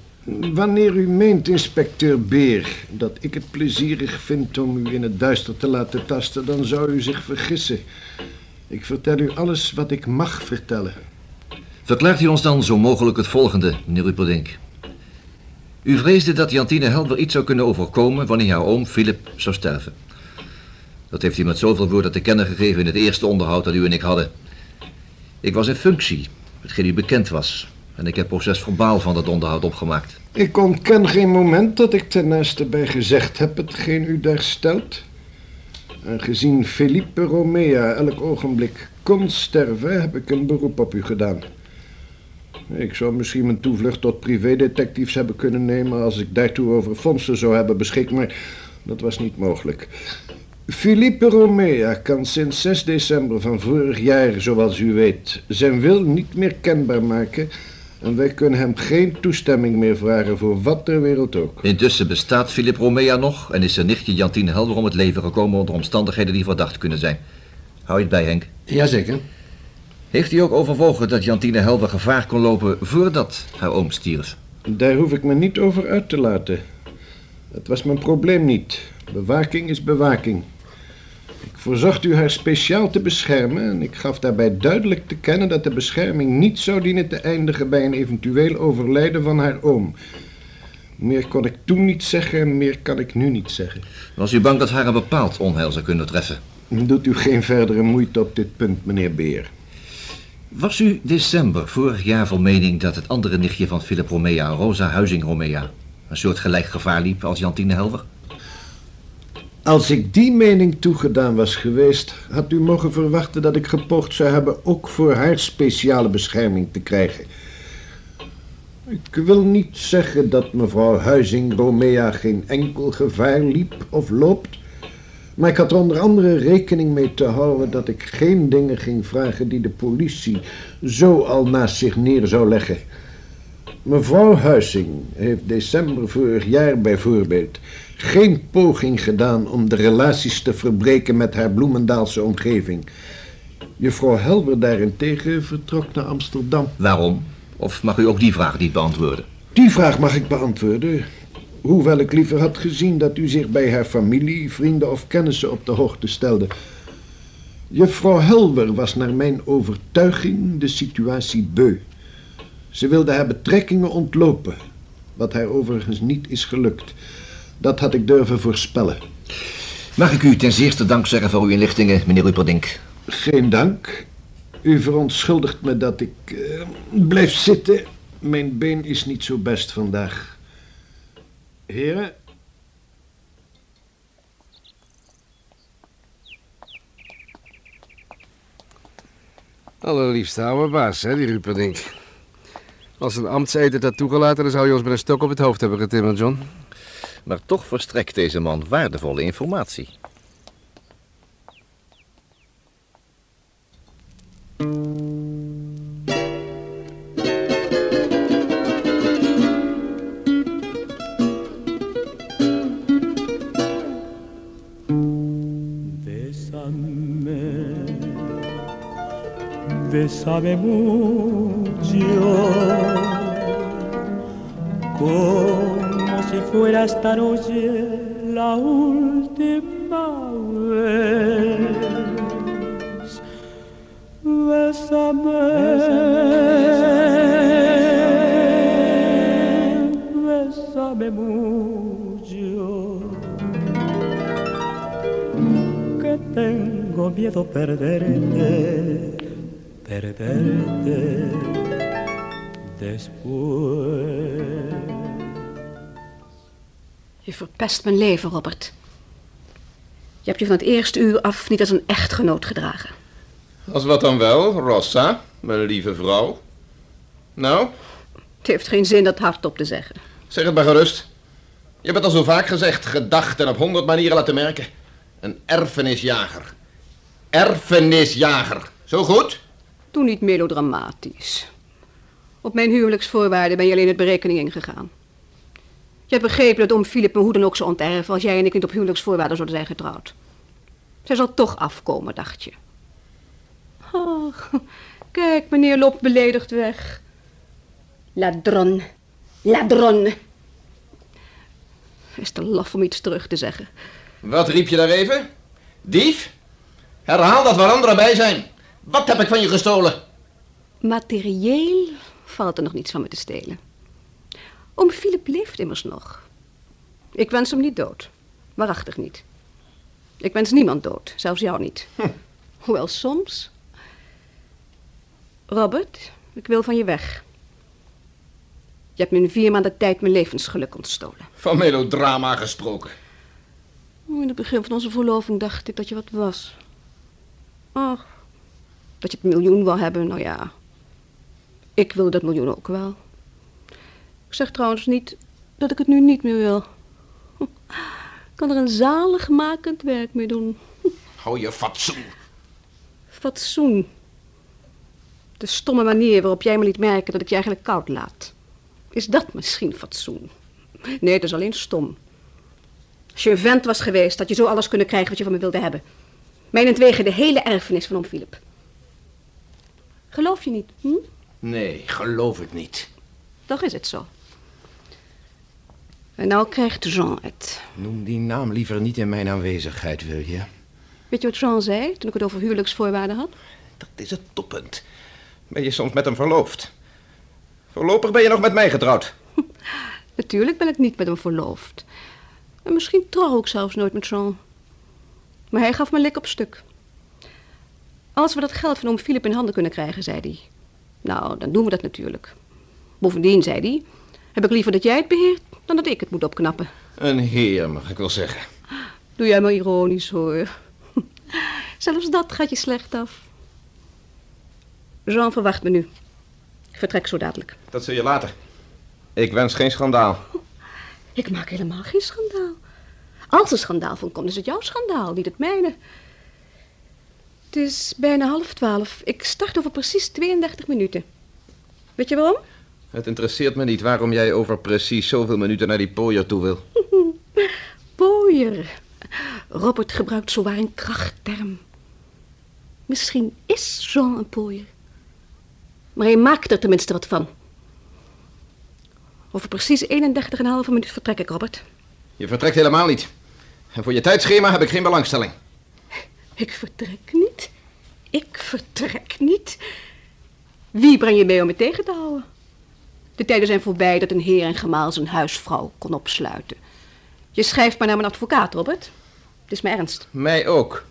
Wanneer u meent, inspecteur Beer, dat ik het plezierig vind om u in het duister te laten tasten, dan zou u zich vergissen. Ik vertel u alles wat ik mag vertellen. Verklaart u ons dan zo mogelijk het volgende, meneer Ruppeldink. U vreesde dat Jantine Helder iets zou kunnen overkomen wanneer haar oom Philip zou sterven. Dat heeft u met zoveel woorden te kennen gegeven in het eerste onderhoud dat u en ik hadden. Ik was in functie, hetgeen u bekend was. En ik heb proces-verbaal van dat onderhoud opgemaakt. Ik ontken geen moment dat ik ten eerste bij gezegd heb hetgeen u daar stelt. En gezien Felipe Romea elk ogenblik kon sterven, heb ik een beroep op u gedaan. Ik zou misschien mijn toevlucht tot privédetectives hebben kunnen nemen als ik daartoe over fondsen zou hebben beschikt, maar dat was niet mogelijk. Philippe Romea kan sinds 6 december van vorig jaar, zoals u weet, zijn wil niet meer kenbaar maken. En wij kunnen hem geen toestemming meer vragen voor wat ter wereld ook. Intussen bestaat Philip Romea nog en is zijn nichtje Jantine Helder om het leven gekomen onder omstandigheden die verdacht kunnen zijn. Hou je het bij, Henk? Jazeker. Heeft u ook overwogen dat Jantine Helder gevaar kon lopen voordat haar oom stierf? Daar hoef ik me niet over uit te laten. Het was mijn probleem niet. Bewaking is bewaking. Ik verzocht u haar speciaal te beschermen en ik gaf daarbij duidelijk te kennen dat de bescherming niet zou dienen te eindigen bij een eventueel overlijden van haar oom. Meer kon ik toen niet zeggen en meer kan ik nu niet zeggen. Was u bang dat haar een bepaald onheil zou kunnen treffen? Doet u geen verdere moeite op dit punt, meneer Beer. Was u december vorig jaar van mening dat het andere nichtje van Philip Romea, Rosa Huizing Romea, een soort gelijk gevaar liep als Jantine Helder? Als ik die mening toegedaan was geweest, had u mogen verwachten dat ik gepoogd zou hebben ook voor haar speciale bescherming te krijgen. Ik wil niet zeggen dat mevrouw Huizing Romea geen enkel gevaar liep of loopt, maar ik had er onder andere rekening mee te houden dat ik geen dingen ging vragen die de politie zo al naast zich neer zou leggen. Mevrouw Huizing heeft december vorig jaar bijvoorbeeld geen poging gedaan om de relaties te verbreken met haar Bloemendaalse omgeving. Juffrouw Helber daarentegen vertrok naar Amsterdam. Waarom? Of mag u ook die vraag niet beantwoorden? Die vraag mag ik beantwoorden. Hoewel ik liever had gezien dat u zich bij haar familie, vrienden of kennissen op de hoogte stelde. Juffrouw Helber was naar mijn overtuiging de situatie beu. Ze wilde haar betrekkingen ontlopen, wat haar overigens niet is gelukt. Dat had ik durven voorspellen. Mag ik u ten zeerste dank zeggen voor uw inlichtingen, meneer Rupperdink? Geen dank. U verontschuldigt me dat ik uh, blijf zitten. Mijn been is niet zo best vandaag. Heren? Allerliefste oude baas, hè, die Ruperdink. Als een ambtseter dat toegelaten, dan zou je ons met een stok op het hoofd hebben getimmerd, John. Maar toch verstrekt deze man waardevolle informatie. Bésame mucho, como si fuera esta noche la última vez. Bésame, bésame mucho, que tengo miedo perderte, perderte después. Je verpest mijn leven, Robert. Je hebt je van het eerste uur af niet als een echtgenoot gedragen. Als wat dan wel, Rossa, mijn lieve vrouw? Nou, Het heeft geen zin dat hardop te zeggen. zeg het maar gerust. Je hebt het al zo vaak gezegd, gedacht en op honderd manieren laten merken. Een erfenisjager. Erfenisjager. Zo goed? Doe niet melodramatisch. Op mijn huwelijksvoorwaarden ben je alleen het berekening ingegaan. Je hebt begrepen dat oom Philip me hoe dan ook zou onterven... als jij en ik niet op huwelijksvoorwaarden zouden zijn getrouwd. Zij zal toch afkomen, dacht je. Ach, kijk, meneer loopt beledigd weg. Ladron, ladron. Is te laf om iets terug te zeggen. Wat riep je daar even? Dief? Herhaal dat waar anderen bij zijn. Wat heb ik van je gestolen? Materieel valt er nog niets van me te stelen. Oom Philip leeft immers nog. Ik wens hem niet dood. Waarachtig niet. Ik wens niemand dood, zelfs jou niet. Hoewel soms. Robert, ik wil van je weg. Je hebt me in vier maanden tijd mijn levensgeluk ontstolen. Van melodrama gesproken. Oh, In het begin van onze verloving dacht ik dat je wat was. Ach, dat je het miljoen wil hebben, nou ja. Ik wil dat miljoen ook wel. Ik zeg trouwens niet dat ik het nu niet meer wil. kan er een zaligmakend werk mee doen. Hou je fatsoen. Fatsoen. De stomme manier waarop jij me liet merken dat ik je eigenlijk koud laat. Is dat misschien fatsoen? Nee, het is alleen stom. Als je een vent was geweest, had je zo alles kunnen krijgen wat je van me wilde hebben. Mijnentwege de hele erfenis van oom Philip. Geloof je niet, hm? Nee, geloof ik niet. Toch is het zo. En nou krijgt Jean het. Noem die naam liever niet in mijn aanwezigheid, wil je? Weet je wat Jean zei toen ik het over huwelijksvoorwaarden had? Dat is het toppunt. Ben je soms met hem verloofd? Voorlopig ben je nog met mij getrouwd. Natuurlijk ben ik niet met hem verloofd. En misschien trouw ik zelfs nooit met Jean. Maar hij gaf me lik op stuk. Als we dat geld van oom Philip in handen kunnen krijgen, zei hij. Nou, dan doen we dat natuurlijk. Bovendien, zei hij, heb ik liever dat jij het beheert dan dat ik het moet opknappen. Een heer, mag ik wel zeggen. Doe jij maar ironisch, hoor. Zelfs dat gaat je slecht af. Jean verwacht me nu. Ik vertrek zo dadelijk. Dat zul je later. Ik wens geen schandaal. Ik maak helemaal geen schandaal. Als er schandaal van komt, is het jouw schandaal, niet het mijne. Het is bijna half twaalf. Ik start over precies 32 minuten. Weet je waarom? Het interesseert me niet waarom jij over precies zoveel minuten naar die pooier toe wil. Pooier. Robert gebruikt zowaar een krachtterm. Misschien is Jean een pooier. Maar hij maakt er tenminste wat van. Over precies 31,5 minuut vertrek ik, Robert. Je vertrekt helemaal niet. En voor je tijdschema heb ik geen belangstelling. Ik vertrek niet. Ik vertrek niet. Wie breng je mee om me tegen te houden? De tijden zijn voorbij dat een heer en gemaal zijn huisvrouw kon opsluiten. Je schrijft maar naar mijn advocaat, Robert. Het is me ernst. Mij ook.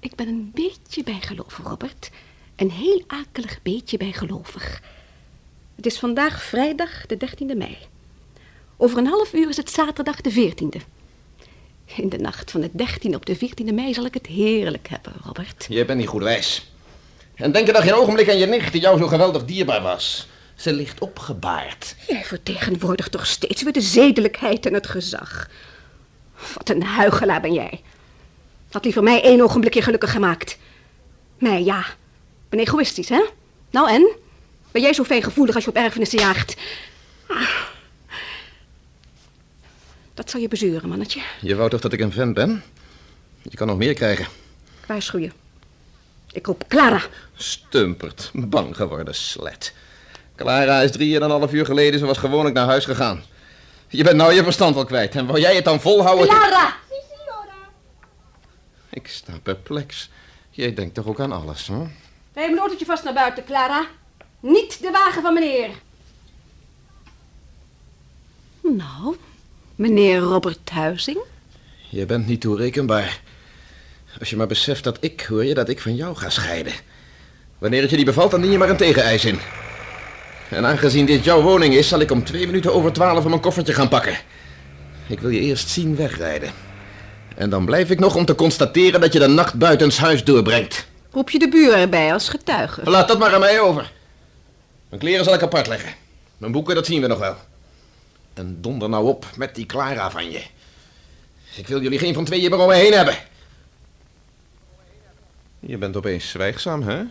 Ik ben een beetje bijgelovig, Robert. Een heel akelig beetje bijgelovig. Het is vandaag vrijdag de 13e mei. Over een half uur is het zaterdag de 14e. In de nacht van de 13e op de 14e mei zal ik het heerlijk hebben, Robert. Je bent niet goed wijs. En denk er dan geen ogenblik aan je nicht die jou zo geweldig dierbaar was. Ze ligt opgebaard. Jij vertegenwoordigt toch steeds weer de zedelijkheid en het gezag. Wat een huigelaar ben jij. Had liever mij één ogenblikje gelukkig gemaakt. Mij, ja. Ben egoïstisch, hè? Nou en? Ben jij zo fijngevoelig als je op erfenissen jaagt? Ah. Dat zal je bezuren, mannetje. Je wou toch dat ik een vent ben? Je kan nog meer krijgen. Ik waarschuw je. Ik roep Clara. Stumpert, bang geworden slet. Clara is drie en een half uur geleden, ze was gewoonlijk naar huis gegaan. Je bent nou je verstand al kwijt en wou jij het dan volhouden? Clara! Ik sta perplex. Jij denkt toch ook aan alles, hè? Rij mijn autootje vast naar buiten, Clara. Niet de wagen van meneer. Nou, meneer Robert Huizing? Je bent niet toerekenbaar. Als je maar beseft dat ik, hoor je, dat ik van jou ga scheiden. Wanneer het je niet bevalt, dan dien je maar een tegeneis in. En aangezien dit jouw woning is, zal ik om twee minuten over twaalf mijn koffertje gaan pakken. Ik wil je eerst zien wegrijden. En dan blijf ik nog om te constateren dat je de nacht buitenshuis doorbrengt. Roep je de buren erbij als getuige? Laat dat maar aan mij over. Mijn kleren zal ik apart leggen. Mijn boeken, dat zien we nog wel. En donder nou op met die Clara van je. Ik wil jullie geen van tweeën me heen hebben. Je bent opeens zwijgzaam, hè?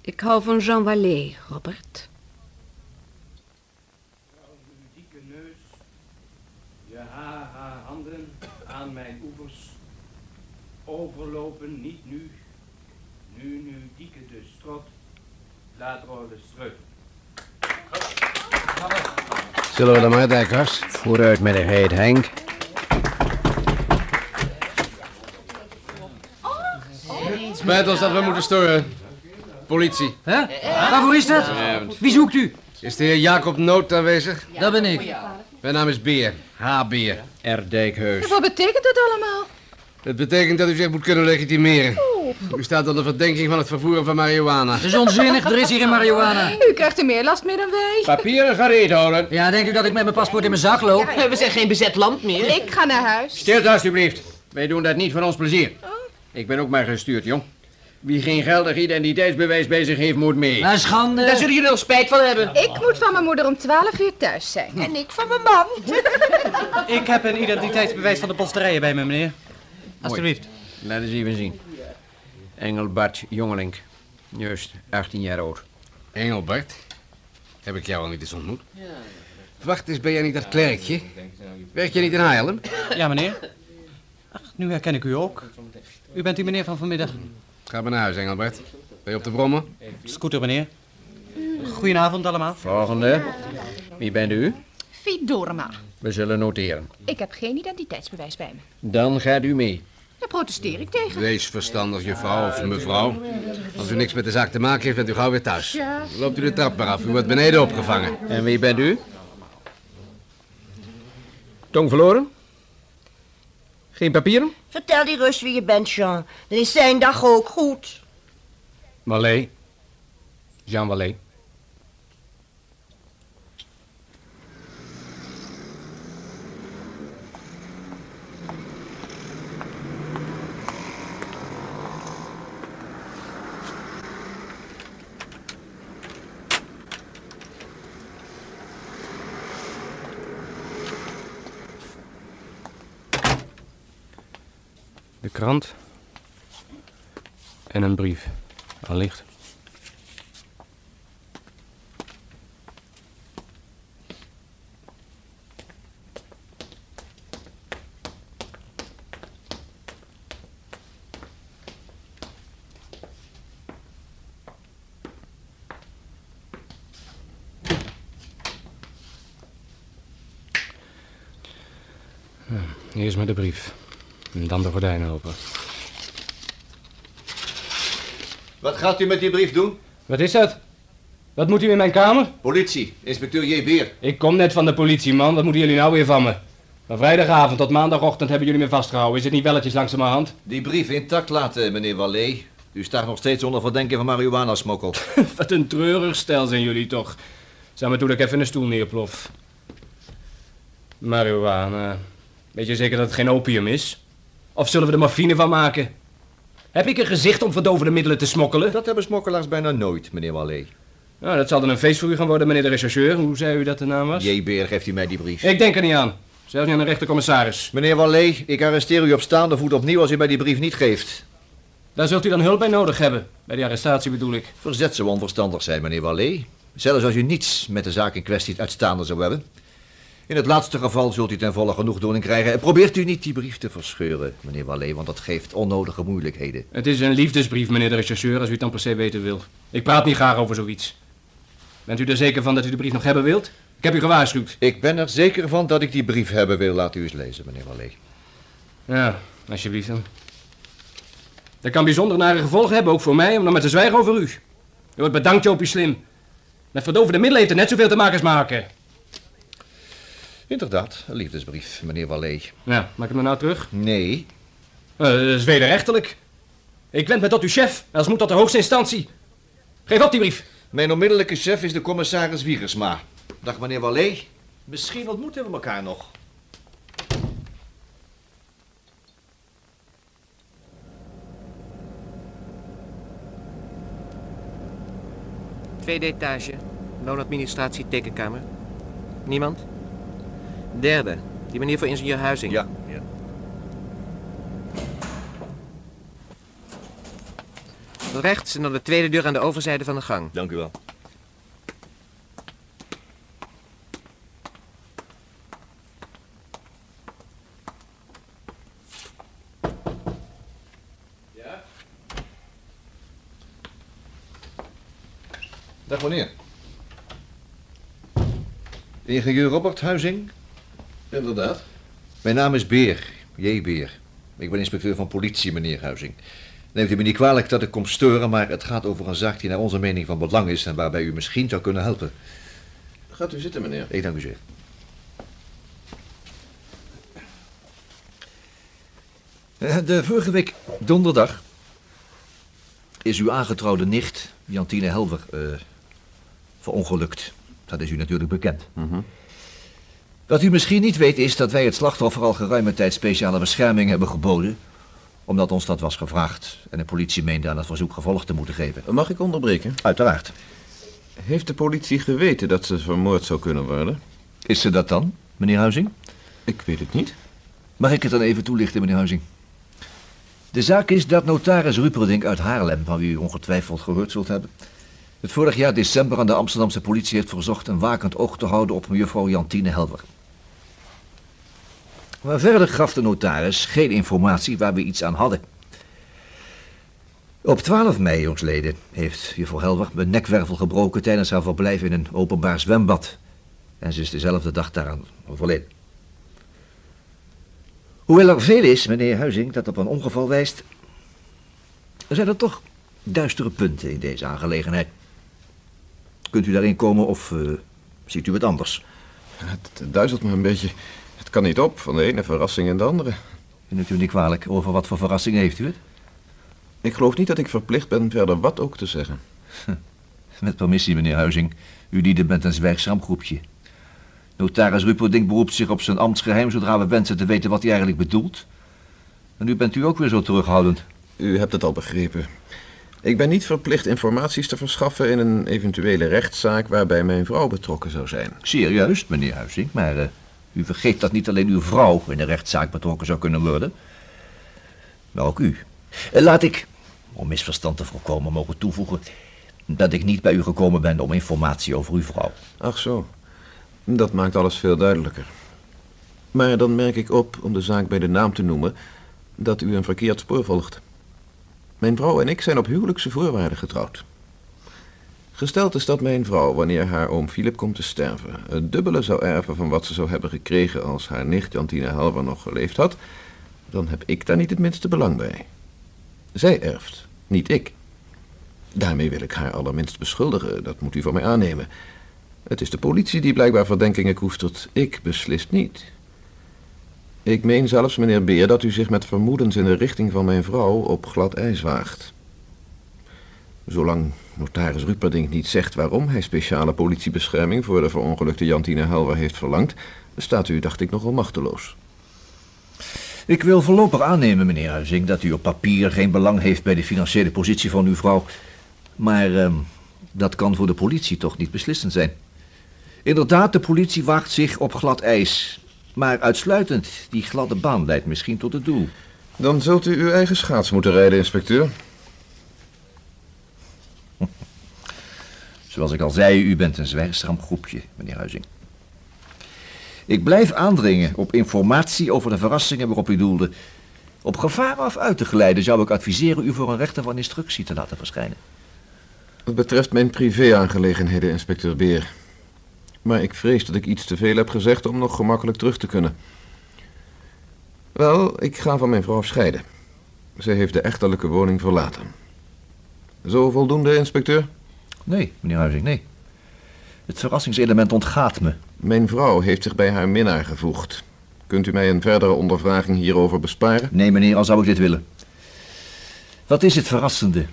Ik hou van Jean Wallet, Robert. dikke neus, je haar, haar handen aan mijn oevers. Overlopen niet nu, nu, nu dikke de strot, laat rollen strut. Zullen we dan maar? Vooruit met de heet, Henk. Spijt ons dat we moeten storen. Politie. Hè? Waarvoor is dat? Wie zoekt u? Is de heer Jacob Noot aanwezig? Dat ben ik. Mijn naam is Beer. H. Beer. R. Dijkheus. Wat betekent dat allemaal? Het betekent dat u zich moet kunnen legitimeren. U staat onder verdenking van het vervoeren van marihuana. Het is onzinnig, er is hier geen marihuana. U krijgt er meer last mee dan wij. Papieren gereed houden. Ja, denkt u dat ik met mijn paspoort in mijn zak loop? We zijn geen bezet land meer. Ik ga naar huis. Stilte alstublieft. Wij doen dat niet voor ons plezier. Ik ben ook maar gestuurd, jong. Wie geen geldig identiteitsbewijs bij zich heeft, moet mee. Nou, schande. Daar zullen jullie nog spijt van hebben. Ik moet van mijn moeder om 12 uur thuis zijn. En ik van mijn man. Ik heb een identiteitsbewijs van de posterijen bij me, meneer. Alsjeblieft. Laat eens even zien. Engelbert Jongelink. Juist, 18 jaar oud. Engelbert? Heb ik jou al niet eens ontmoet? Wacht eens, ben jij niet dat klerkje? Werk je niet in Haarlem? Ja, meneer. Ach, nu herken ik u ook. U bent die meneer van vanmiddag. Ga maar naar huis, Engelbert. Ben je op de brommen? Scooter, meneer. Goedenavond allemaal. Volgende. Wie bent u? Fiet Dorma. We zullen noteren. Ik heb geen identiteitsbewijs bij me. Dan gaat u mee. Daar protesteer ik tegen. Wees verstandig, juffrouw of mevrouw. Als u niks met de zaak te maken heeft, bent u gauw weer thuis. Ja. Loopt u de trap maar af. U wordt beneden opgevangen. En wie bent u? Tong verloren? Geen papieren? Vertel die rust wie je bent, Jean. Dan is zijn dag ook goed. Wallet. Jean Wallet. Krant. En een brief. Allicht. Eerst maar de brief. En dan de gordijnen open. Wat gaat u met die brief doen? Wat is dat? Wat moet u in mijn kamer? Politie, inspecteur J. Beer. Ik kom net van de politie, man. Wat moeten jullie nou weer van me? Van vrijdagavond tot maandagochtend hebben jullie me vastgehouden. Is het niet welletjes langzamerhand? Die brief intact laten, meneer Wallet. U staat nog steeds onder verdenking van marihuana-smokkel. Wat een treurig stel zijn jullie toch. Zou me toe dat ik even een stoel neerplof. Marihuana. Weet je zeker dat het geen opium is? Of zullen we er morfine van maken? Heb ik een gezicht om verdovende middelen te smokkelen? Dat hebben smokkelaars bijna nooit, meneer Wallet. Nou, dat zal dan een feest voor u gaan worden, meneer de rechercheur. Hoe zei u dat de naam was? J. Beer geeft u mij die brief. Ik denk er niet aan. Zelfs niet aan de rechtercommissaris. Meneer Wallet, ik arresteer u op staande voet opnieuw als u mij die brief niet geeft. Daar zult u dan hulp bij nodig hebben. Bij die arrestatie bedoel ik. Verzet zou onverstandig zijn, meneer Wallet. Zelfs als u niets met de zaak in kwestie uitstaande zou hebben. In het laatste geval zult u ten volle genoegdoening krijgen. En probeert u niet die brief te verscheuren, meneer Wallet, want dat geeft onnodige moeilijkheden. Het is een liefdesbrief, meneer de rechercheur, als u het dan per se weten wil. Ik praat niet graag over zoiets. Bent u er zeker van dat u de brief nog hebben wilt? Ik heb u gewaarschuwd. Ik ben er zeker van dat ik die brief hebben wil. Laat u eens lezen, meneer Wallet. Ja, alsjeblieft dan. Dat kan bijzonder nare gevolgen hebben, ook voor mij, om dan met te zwijgen over u. U wordt bedankt, Jopie Slim. Met verdovende middelen heeft het net zoveel te maken als maken. Inderdaad, een liefdesbrief, meneer Wallet. Ja, maak hem dan nou terug? Nee. Eh, dat is wederrechtelijk. Ik wend me tot uw chef, als moet tot de hoogste instantie. Geef op die brief. Mijn onmiddellijke chef is de commissaris Wiegersma. Dag, meneer Wallet. Misschien ontmoeten we elkaar nog. Tweede etage, loonadministratie, tekenkamer. Niemand? Derde, die meneer voor ingenieur Huizing. Ja, ja. Rechts en dan de tweede deur aan de overzijde van de gang. Dank u wel. Dag meneer. Ingenieur Robert Huizing? Inderdaad. Mijn naam is Beer, J. Beer. Ik ben inspecteur van politie, meneer Huizing. Neemt u me niet kwalijk dat ik kom storen, maar het gaat over een zaak die naar onze mening van belang is en waarbij u misschien zou kunnen helpen. Gaat u zitten, meneer. Ik dank u zeer. Eh, De vorige week donderdag is uw aangetrouwde nicht, Jantine Helver, eh, verongelukt. Dat is u natuurlijk bekend. Wat u misschien niet weet is dat wij het slachtoffer al geruime tijd speciale bescherming hebben geboden. Omdat ons dat was gevraagd en de politie meende aan het verzoek gevolg te moeten geven. Mag ik onderbreken? Uiteraard. Heeft de politie geweten dat ze vermoord zou kunnen worden? Is ze dat dan, meneer Huizing? Ik weet het niet. Mag ik het dan even toelichten, meneer Huizing? De zaak is dat notaris Ruperdink uit Haarlem, van wie u ongetwijfeld gehoord zult hebben, het vorig jaar december aan de Amsterdamse politie heeft verzocht een wakend oog te houden op mevrouw Jantine Helwer. Maar verder gaf de notaris geen informatie waar we iets aan hadden. Op 12 mei, jongsleden, heeft juffrouw Helwer een nekwervel gebroken tijdens haar verblijf in een openbaar zwembad. En ze is dezelfde dag daaraan overleden. Hoewel er veel is, meneer Huizing, dat op een ongeval wijst, zijn er toch duistere punten in deze aangelegenheid. Kunt u daarin komen of eh, ziet u het anders? Het duizelt me een beetje. Kan niet op, van de ene verrassing in de andere. Neemt u niet kwalijk. Over wat voor verrassing heeft u het? Ik geloof niet dat ik verplicht ben verder wat ook te zeggen. Met permissie, meneer Huizing. U diende met een zwijgzaam groepje. Notaris Ruperdink beroept zich op zijn ambtsgeheim zodra we wensen te weten wat hij eigenlijk bedoelt. En nu bent u ook weer zo terughoudend. U hebt het al begrepen. Ik ben niet verplicht informaties te verschaffen in een eventuele rechtszaak waarbij mijn vrouw betrokken zou zijn. Juist, meneer Huizing, maar eh, u vergeet dat niet alleen uw vrouw in de rechtszaak betrokken zou kunnen worden, maar ook u. Eh, laat ik, om misverstand te voorkomen, mogen toevoegen dat ik niet bij u gekomen ben om informatie over uw vrouw. Ach zo, dat maakt alles veel duidelijker. Maar dan merk ik op, om de zaak bij de naam te noemen, dat u een verkeerd spoor volgt. Mijn vrouw en ik zijn op huwelijkse voorwaarden getrouwd. Gesteld is dat mijn vrouw, wanneer haar oom Philip komt te sterven, het dubbele zou erven van wat ze zou hebben gekregen als haar nicht Jantine Helver nog geleefd had, dan heb ik daar niet het minste belang bij. Zij erft, niet ik. Daarmee wil ik haar allerminst beschuldigen, dat moet u van mij aannemen. Het is de politie die blijkbaar verdenkingen koestert, ik beslist niet. Ik meen zelfs, meneer Beer, dat u zich met vermoedens in de richting van mijn vrouw op glad ijs waagt. Zolang notaris Ruperdink niet zegt waarom hij speciale politiebescherming voor de verongelukte Jantine Helwer heeft verlangd, staat u, dacht ik, nogal machteloos. Ik wil voorlopig aannemen, meneer Huizing, dat u op papier geen belang heeft bij de financiële positie van uw vrouw. Maar ehm, dat kan voor de politie toch niet beslissend zijn. Inderdaad, de politie waagt zich op glad ijs. Maar uitsluitend die gladde baan leidt misschien tot het doel. Dan zult u uw eigen schaats moeten rijden, inspecteur. Zoals ik al zei, u bent een zwijgzaam groepje, meneer Huizing. Ik blijf aandringen op informatie over de verrassingen waarop u doelde. Op gevaar af uit te glijden zou ik adviseren u voor een rechter van instructie te laten verschijnen. Het betreft mijn privéaangelegenheden, inspecteur Beer. Maar ik vrees dat ik iets te veel heb gezegd om nog gemakkelijk terug te kunnen. Wel, ik ga van mijn vrouw scheiden. Ze heeft de echterlijke woning verlaten. Zo voldoende, inspecteur? Nee, meneer Huizing, nee. Het verrassingselement ontgaat me. Mijn vrouw heeft zich bij haar minnaar gevoegd. Kunt u mij een verdere ondervraging hierover besparen? Nee, meneer, al zou ik dit willen. Wat is het verrassende?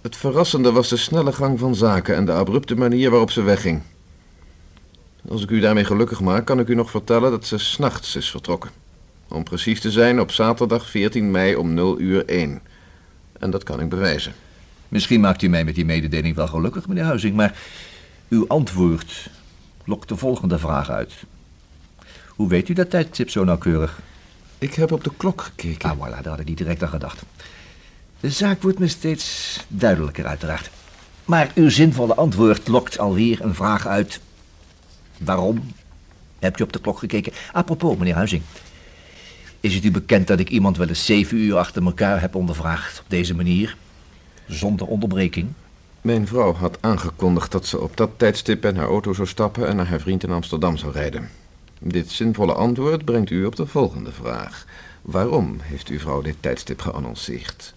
Het verrassende was de snelle gang van zaken en de abrupte manier waarop ze wegging. Als ik u daarmee gelukkig maak, kan ik u nog vertellen dat ze s'nachts is vertrokken. Om precies te zijn op zaterdag 14 mei om 0 uur 1. En dat kan ik bewijzen. Misschien maakt u mij met die mededeling wel gelukkig, meneer Huizing, maar uw antwoord lokt de volgende vraag uit. Hoe weet u dat tijdstip zo nauwkeurig? Ik heb op de klok gekeken. Ah, voilà, daar had ik niet direct aan gedacht. De zaak wordt me steeds duidelijker, uiteraard. Maar uw zinvolle antwoord lokt alweer een vraag uit. Waarom hebt u op de klok gekeken? Apropos, meneer Huizing. Is het u bekend dat ik iemand wel eens zeven uur achter elkaar heb ondervraagd op deze manier? Zonder onderbreking? Mijn vrouw had aangekondigd dat ze op dat tijdstip in haar auto zou stappen en naar haar vriend in Amsterdam zou rijden. Dit zinvolle antwoord brengt u op de volgende vraag. Waarom heeft uw vrouw dit tijdstip geannonceerd?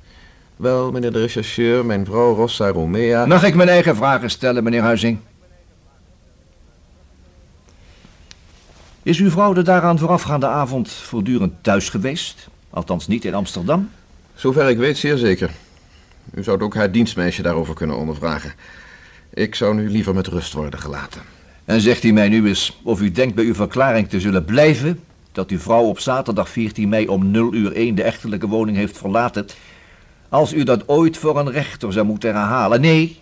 Wel, meneer de rechercheur, mijn vrouw Rossa Romea... Mag ik mijn eigen vragen stellen, meneer Huizing? Is uw vrouw de daaraan voorafgaande avond voortdurend thuis geweest? Althans niet in Amsterdam? Zover ik weet, zeer zeker. U zou ook haar dienstmeisje daarover kunnen ondervragen. Ik zou nu liever met rust worden gelaten. En zegt u mij nu eens of u denkt bij uw verklaring te zullen blijven... dat uw vrouw op zaterdag 14 mei om 0 uur 1 de echtelijke woning heeft verlaten, als u dat ooit voor een rechter zou moeten herhalen. Nee,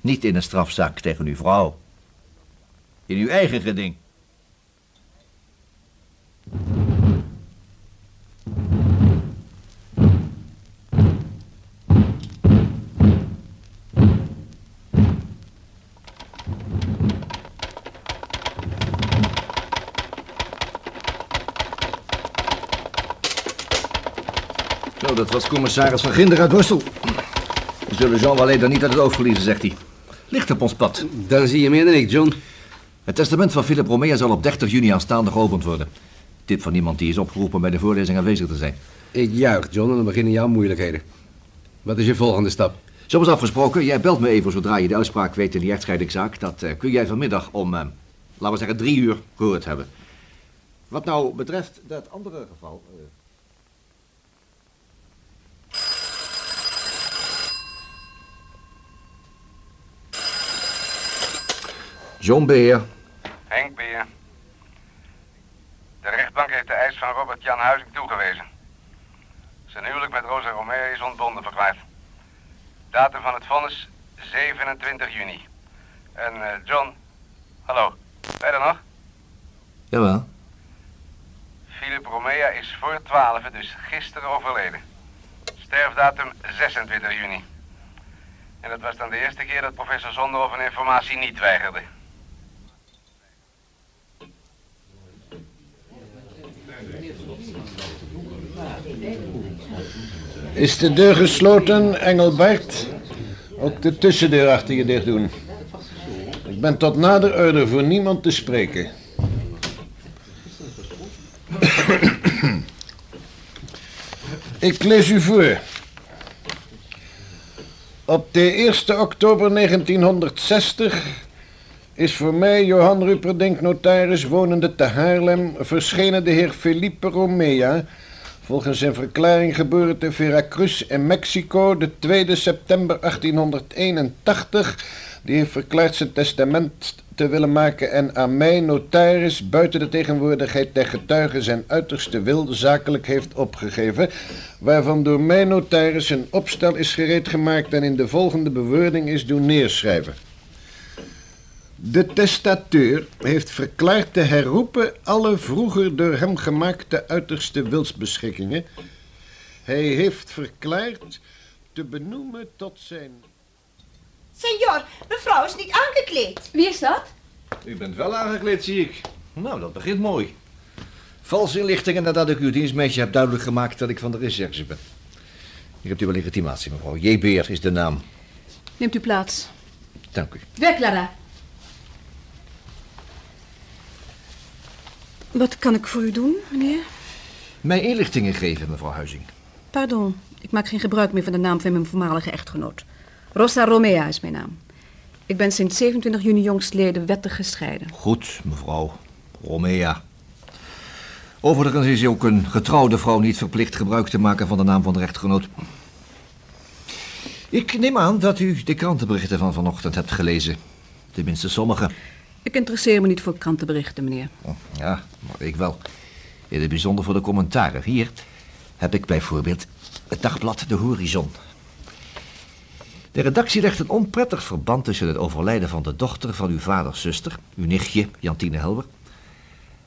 niet in een strafzaak tegen uw vrouw. In uw eigen geding. Was commissaris van Ginder uit Borstel. We zullen Jean Wallet dan niet uit het oog verliezen, zegt hij. Ligt op ons pad. Dan zie je meer dan ik, John. Het testament van Philip Romea zal op 30 juni aanstaande geopend worden. Tip van iemand die is opgeroepen bij de voorlezing aanwezig te zijn. Ik juich, John, en dan beginnen jouw moeilijkheden. Wat is je volgende stap? Zoals afgesproken, jij belt me even zodra je de uitspraak weet in die echtscheidingszaak. Dat eh, kun jij vanmiddag om, eh, laten we zeggen, drie uur gehoord hebben. Wat nou betreft dat andere geval... eh, John Beer. Henk Beer. De rechtbank heeft de eis van Robert Jan Huizing toegewezen. Zijn huwelijk met Rosa Romeo is ontbonden verklaard. Datum van het vonnis 27 juni. En eh, John, hallo, ben je er nog? Jawel. Philip Romea is voor 12, dus gisteren overleden. Sterfdatum 26 juni. En dat was dan de eerste keer dat professor Zonderhoff een informatie niet weigerde. Is de deur gesloten, Engelbert? Ook de tussendeur achter je dicht doen. Ik ben tot nader order voor niemand te spreken. Ik lees u voor. Op de 1 oktober 1960 is voor mij, Johan Ruperdink, notaris, wonende te Haarlem, verschenen de heer Felipe Romea, volgens zijn verklaring geboren te Veracruz in Mexico, de 2 september 1881, die heeft verklaard zijn testament te willen maken en aan mij, notaris, buiten de tegenwoordigheid der getuigen zijn uiterste wil zakelijk heeft opgegeven, waarvan door mij, notaris, een opstel is gereed gemaakt en in de volgende bewoording is doen neerschrijven. De testateur heeft verklaard te herroepen alle vroeger door hem gemaakte uiterste wilsbeschikkingen. Hij heeft verklaard te benoemen tot zijn... Senor, mevrouw is niet aangekleed. Wie is dat? U bent wel aangekleed, zie ik. Nou, dat begint mooi. Valse inlichtingen nadat ik uw dienstmeisje heb duidelijk gemaakt dat ik van de recherche ben. Hier hebt u wel legitimatie, mevrouw. J. Beer is de naam. Neemt u plaats. Dank u. Weg, Clara. Wat kan ik voor u doen, meneer? Mij inlichtingen geven, mevrouw Huizing. Pardon, ik maak geen gebruik meer van de naam van mijn voormalige echtgenoot. Rosa Romea is mijn naam. Ik ben sinds 27 juni jongstleden wettig gescheiden. Goed, mevrouw Romea. Overigens is ook een getrouwde vrouw niet verplicht gebruik te maken van de naam van de rechtgenoot. Ik neem aan dat u de krantenberichten van vanochtend hebt gelezen. Tenminste, sommige. Ik interesseer me niet voor krantenberichten, meneer. Ja, maar ik wel. In het bijzonder voor de commentaren. Hier heb ik bijvoorbeeld het dagblad De Horizon. De redactie legt een onprettig verband tussen het overlijden van de dochter van uw vaders zuster, uw nichtje Jantine Helber,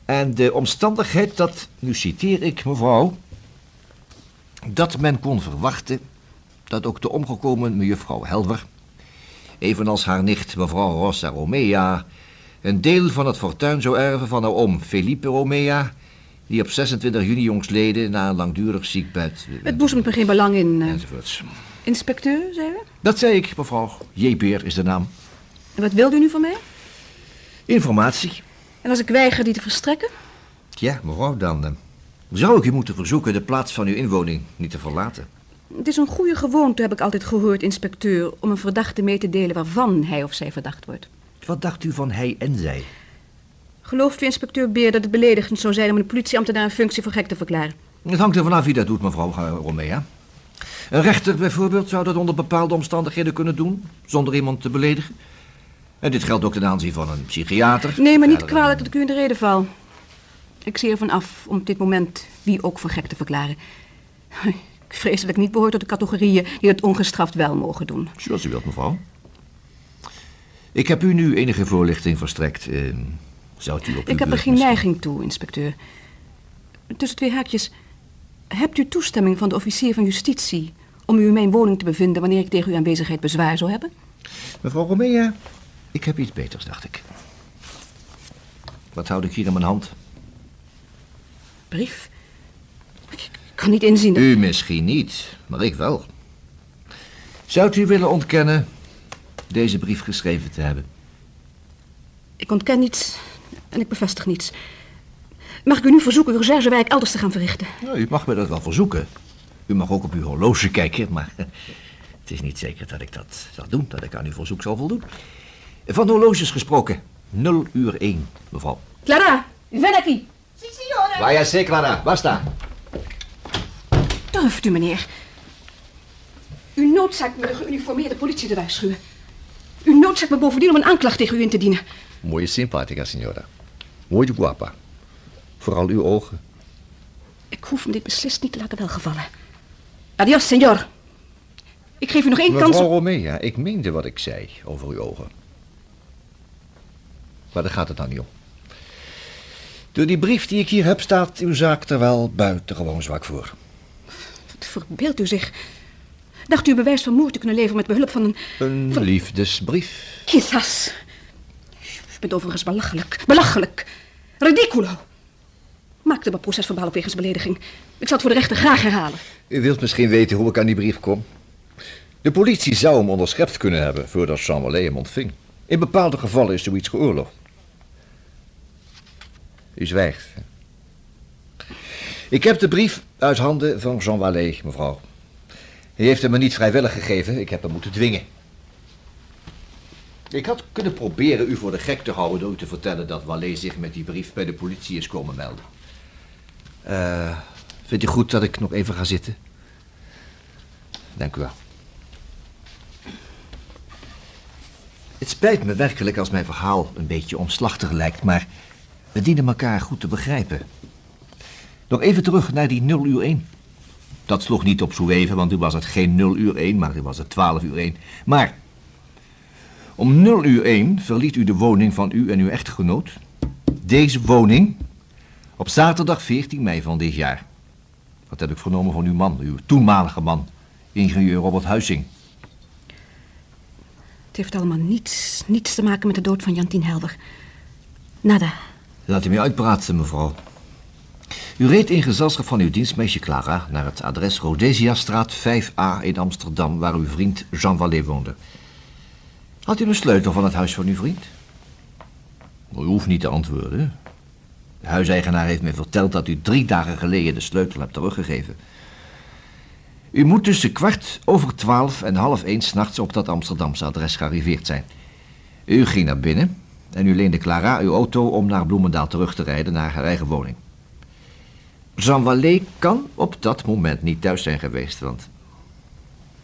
en de omstandigheid dat, nu citeer ik mevrouw, dat men kon verwachten dat ook de omgekomen mejuffrouw Helber, evenals haar nicht mevrouw Rosa Romea, een deel van het fortuin zou erven van haar oom Felipe Romea, die op 26 juni jongstleden na een langdurig ziekbed... Het boezemt me geen belang in. eh, Enzovoorts. inspecteur, zei u? Dat zei ik, mevrouw. J. Beer is de naam. En wat wilde u nu van mij? Informatie. En als ik weiger die te verstrekken? Ja, mevrouw, dan eh, zou ik u moeten verzoeken de plaats van uw inwoning niet te verlaten. Het is een goede gewoonte, heb ik altijd gehoord, inspecteur, om een verdachte mee te delen waarvan hij of zij verdacht wordt. Wat dacht u van hij en zij? Gelooft u, inspecteur Beer, dat het beledigend zou zijn om een politieambtenaar een functie voor gek te verklaren? Het hangt er vanaf wie dat doet, mevrouw Romea. Een rechter bijvoorbeeld zou dat onder bepaalde omstandigheden kunnen doen, zonder iemand te beledigen. En dit geldt ook ten aanzien van een psychiater. Neem me niet kwalijk dat ik u in de reden val. Ik zie ervan af om op dit moment wie ook voor gek te verklaren. Ik vrees dat ik niet behoor tot de categorieën die het ongestraft wel mogen doen. Zoals u wilt, mevrouw. Ik heb u nu enige voorlichting verstrekt. Eh, zou u op uw Ik heb er geen misschien- neiging toe, inspecteur. Tussen twee haakjes. Hebt u toestemming van de officier van justitie om u in mijn woning te bevinden wanneer ik tegen uw aanwezigheid bezwaar zou hebben? Mevrouw Romea, ik heb iets beters, dacht ik. Wat houd ik hier in mijn hand? Brief? Ik kan niet inzien dat... U misschien niet, maar ik wel. Zou u willen ontkennen deze brief geschreven te hebben? Ik ontken niets en ik bevestig niets. Mag ik u nu verzoeken uw recherchewerk elders te gaan verrichten? Nou, u mag me dat wel verzoeken. U mag ook op uw horloge kijken, maar het is niet zeker dat ik dat zal doen, dat ik aan uw verzoek zal voldoen. Van horloges gesproken, 0 uur 1, mevrouw. Clara, ven aquí. Vaya se, Clara, basta. Durft u, meneer? U noodzaakt me de geuniformeerde politie te waarschuwen. U noodzaakt me bovendien om een aanklacht tegen u in te dienen. Mooie simpatica, signora. Mooie guapa. Vooral uw ogen. Ik hoef me dit beslist niet te laten welgevallen. Adios, senor. Ik geef u nog één kans Mevrouw om... Romea, ik meende wat ik zei over uw ogen. Maar daar gaat het nou niet om. Door die brief die ik hier heb staat uw zaak er wel buitengewoon zwak voor. Wat verbeeldt u zich? Dacht u bewijs van moord te kunnen leveren met behulp van een... Een Van- liefdesbrief. Quizás. U bent overigens belachelijk. Belachelijk. Ridiculo. Maak er maar procesverbaal op wegens belediging. Ik zal het voor de rechter graag herhalen. U wilt misschien weten hoe ik aan die brief kom. De politie zou hem onderschept kunnen hebben voordat Jean Wallet hem ontving. In bepaalde gevallen is zoiets geoorloofd. U zwijgt. Ik heb de brief uit handen van Jean Wallet, mevrouw. Hij heeft hem me niet vrijwillig gegeven, ik heb hem moeten dwingen. Ik had kunnen proberen u voor de gek te houden door u te vertellen dat Wallet zich met die brief bij de politie is komen melden. Eh, vindt u goed dat ik nog even ga zitten? Dank u wel. Het spijt me werkelijk als mijn verhaal een beetje omslachtig lijkt, maar we dienen elkaar goed te begrijpen. Nog even terug naar die 0 uur 1. Dat sloeg niet op zo even, want u was het geen 0 uur 1, maar u was het 12 uur 1. Maar om 0 uur 1 verliet u de woning van u en uw echtgenoot. Deze woning op zaterdag 14 mei van dit jaar. Wat heb ik vernomen van uw man, uw toenmalige man, ingenieur Robert Huizing. Het heeft allemaal niets, niets te maken met de dood van Jantien Helder. Nada. Laat u mij uitpraten, mevrouw. U reed in gezelschap van uw dienstmeisje Clara naar het adres Rhodesiastraat 5A in Amsterdam, waar uw vriend Jean Wallet woonde. Had u een sleutel van het huis van uw vriend? U hoeft niet te antwoorden. De huiseigenaar heeft me verteld dat u drie dagen geleden de sleutel hebt teruggegeven. U moet tussen kwart over twaalf en half één s'nachts op dat Amsterdamse adres gearriveerd zijn. U ging naar binnen en u leende Clara uw auto om naar Bloemendaal terug te rijden naar haar eigen woning. Jean Wallet kan op dat moment niet thuis zijn geweest, want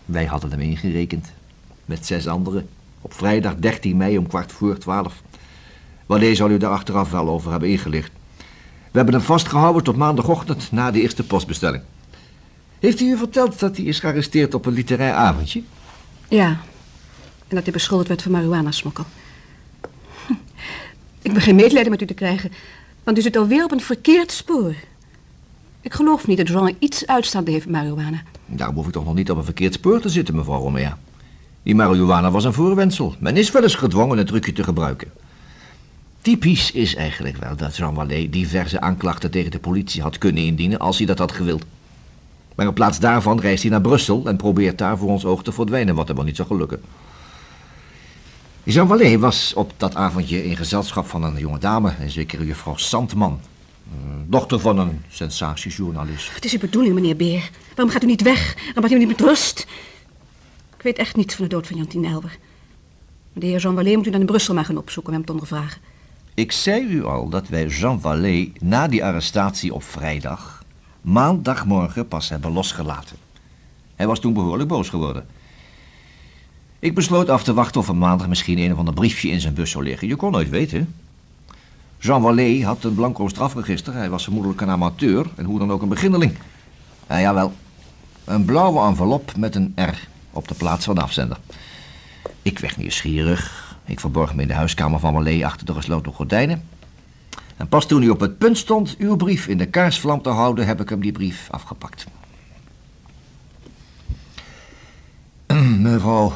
wij hadden hem ingerekend met zes anderen op vrijdag 13 mei om kwart voor twaalf. Wallet zal u daar achteraf wel over hebben ingelicht. We hebben hem vastgehouden tot maandagochtend na de eerste postbestelling. Heeft hij u verteld dat hij is gearresteerd op een literair avondje? Ja. En dat hij beschuldigd werd van marihuana-smokkel. Hm. Ik begin medelijden met u te krijgen, want u zit alweer op een verkeerd spoor. Ik geloof niet dat Jean iets uitstaande heeft marihuana. Daarom hoef ik toch nog niet op een verkeerd spoor te zitten, mevrouw Romea. Die marihuana was een voorwendsel. Men is wel eens gedwongen een trucje te gebruiken. Typisch is eigenlijk wel dat Jean Wallet diverse aanklachten tegen de politie had kunnen indienen als hij dat had gewild. Maar in plaats daarvan reist hij naar Brussel en probeert daar voor ons oog te verdwijnen, wat hem wel niet zou gelukken. Jean Wallet was op dat avondje in gezelschap van een jonge dame, een zekere juffrouw Sandman. Eh, Dochter van een sensatiejournalist. Wat is uw bedoeling, meneer Beer? Waarom gaat u niet weg? Waarom laat u niet met rust? Ik weet echt niets van de dood van Jantien Elber. De heer Jean Wallet moet u dan in Brussel maar gaan opzoeken en hem te ondervragen. Ik zei u al dat wij Jean Wallet na die arrestatie op vrijdag, maandagmorgen pas hebben losgelaten. Hij was toen behoorlijk boos geworden. Ik besloot af te wachten of er maandag misschien een of ander briefje in zijn bus zou liggen. Je kon nooit weten. Jean Wallet had een blanco strafregister. Hij was vermoedelijk een amateur en hoe dan ook een beginneling. En jawel, een blauwe envelop met een R op de plaats van de afzender. Ik werd nieuwsgierig. Ik verborg me in de huiskamer van Wallet achter de gesloten gordijnen. En pas toen hij op het punt stond uw brief in de kaarsvlam te houden, heb ik hem die brief afgepakt. Mevrouw.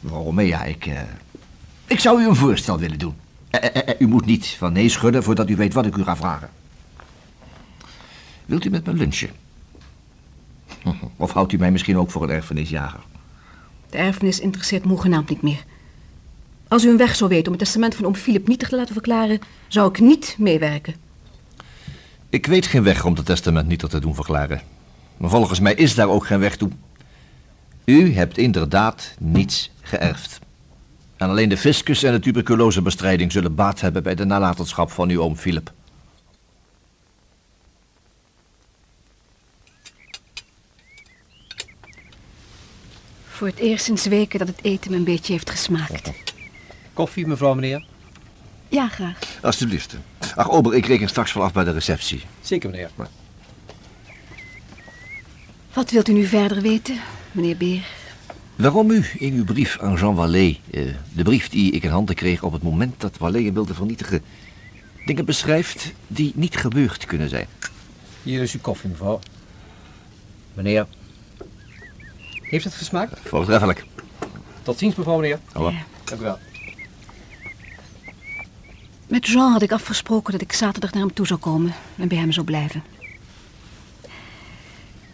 Mevrouw Romea, ik. eh, ik zou u een voorstel willen doen. Eh, eh, eh, u moet niet van nee schudden voordat u weet wat ik u ga vragen. Wilt u met me lunchen? Of houdt u mij misschien ook voor een erfenisjager? De erfenis interesseert me hoegenaamd niet meer. Als u een weg zou weten om het testament van oom Philip nietig te laten verklaren, zou ik niet meewerken. Ik weet geen weg om het testament niet te doen verklaren. Maar volgens mij is daar ook geen weg toe. U hebt inderdaad niets geërfd. En alleen de fiscus en de tuberculosebestrijding zullen baat hebben bij de nalatenschap van uw oom Philip. Voor het eerst sinds weken dat het eten me een beetje heeft gesmaakt. Koffie, mevrouw, meneer? Ja, graag. Alsjeblieft. Ach, Ober, ik reken straks wel af bij de receptie. Zeker, meneer. Wat wilt u nu verder weten, meneer Beer? Waarom u in uw brief aan Jean Wallet, eh, de brief die ik in handen kreeg op het moment dat Wallet hem wilde vernietigen, dingen beschrijft die niet gebeurd kunnen zijn? Hier is uw koffie, mevrouw. Meneer. Heeft het gesmaakt? Voortreffelijk. Tot ziens, mevrouw, meneer. Hallo. Dank u wel. Met Jean had ik afgesproken dat ik zaterdag naar hem toe zou komen en bij hem zou blijven.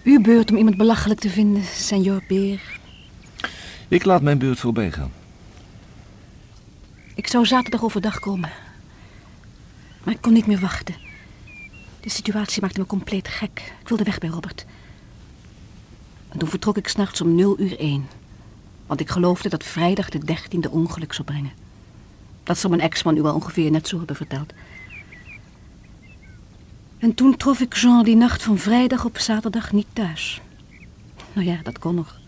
Uw beurt om iemand belachelijk te vinden, senor Beer. Ik laat mijn beurt voorbij gaan. Ik zou zaterdag overdag komen. Maar ik kon niet meer wachten. De situatie maakte me compleet gek. Ik wilde weg bij Robert. En toen vertrok ik s'nachts om 0 uur 1. Want ik geloofde dat vrijdag de 13e ongeluk zou brengen. Dat zal mijn ex-man u wel ongeveer net zo hebben verteld. En toen trof ik Jean die nacht van vrijdag op zaterdag niet thuis. Nou ja, dat kon nog.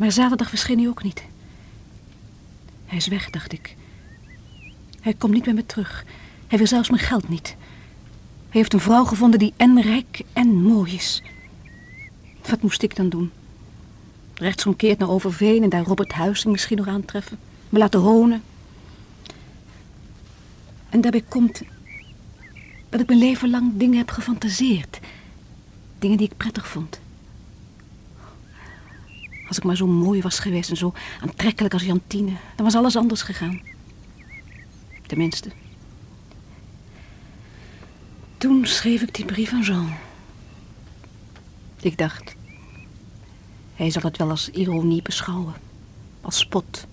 Maar zaterdag verscheen hij ook niet. Hij is weg, dacht ik. Hij komt niet bij me terug. Hij wil zelfs mijn geld niet. Hij heeft een vrouw gevonden die en rijk en mooi is. Wat moest ik dan doen? Rechtsomkeerd naar Overveen en daar Robert Huizing misschien nog aantreffen. Me laten honen. En daarbij komt dat ik mijn leven lang dingen heb gefantaseerd. Dingen die ik prettig vond. Als ik maar zo mooi was geweest en zo aantrekkelijk als Jantine, dan was alles anders gegaan. Tenminste. Toen schreef ik die brief aan Jean. Ik dacht, hij zal het wel als ironie beschouwen, als spot.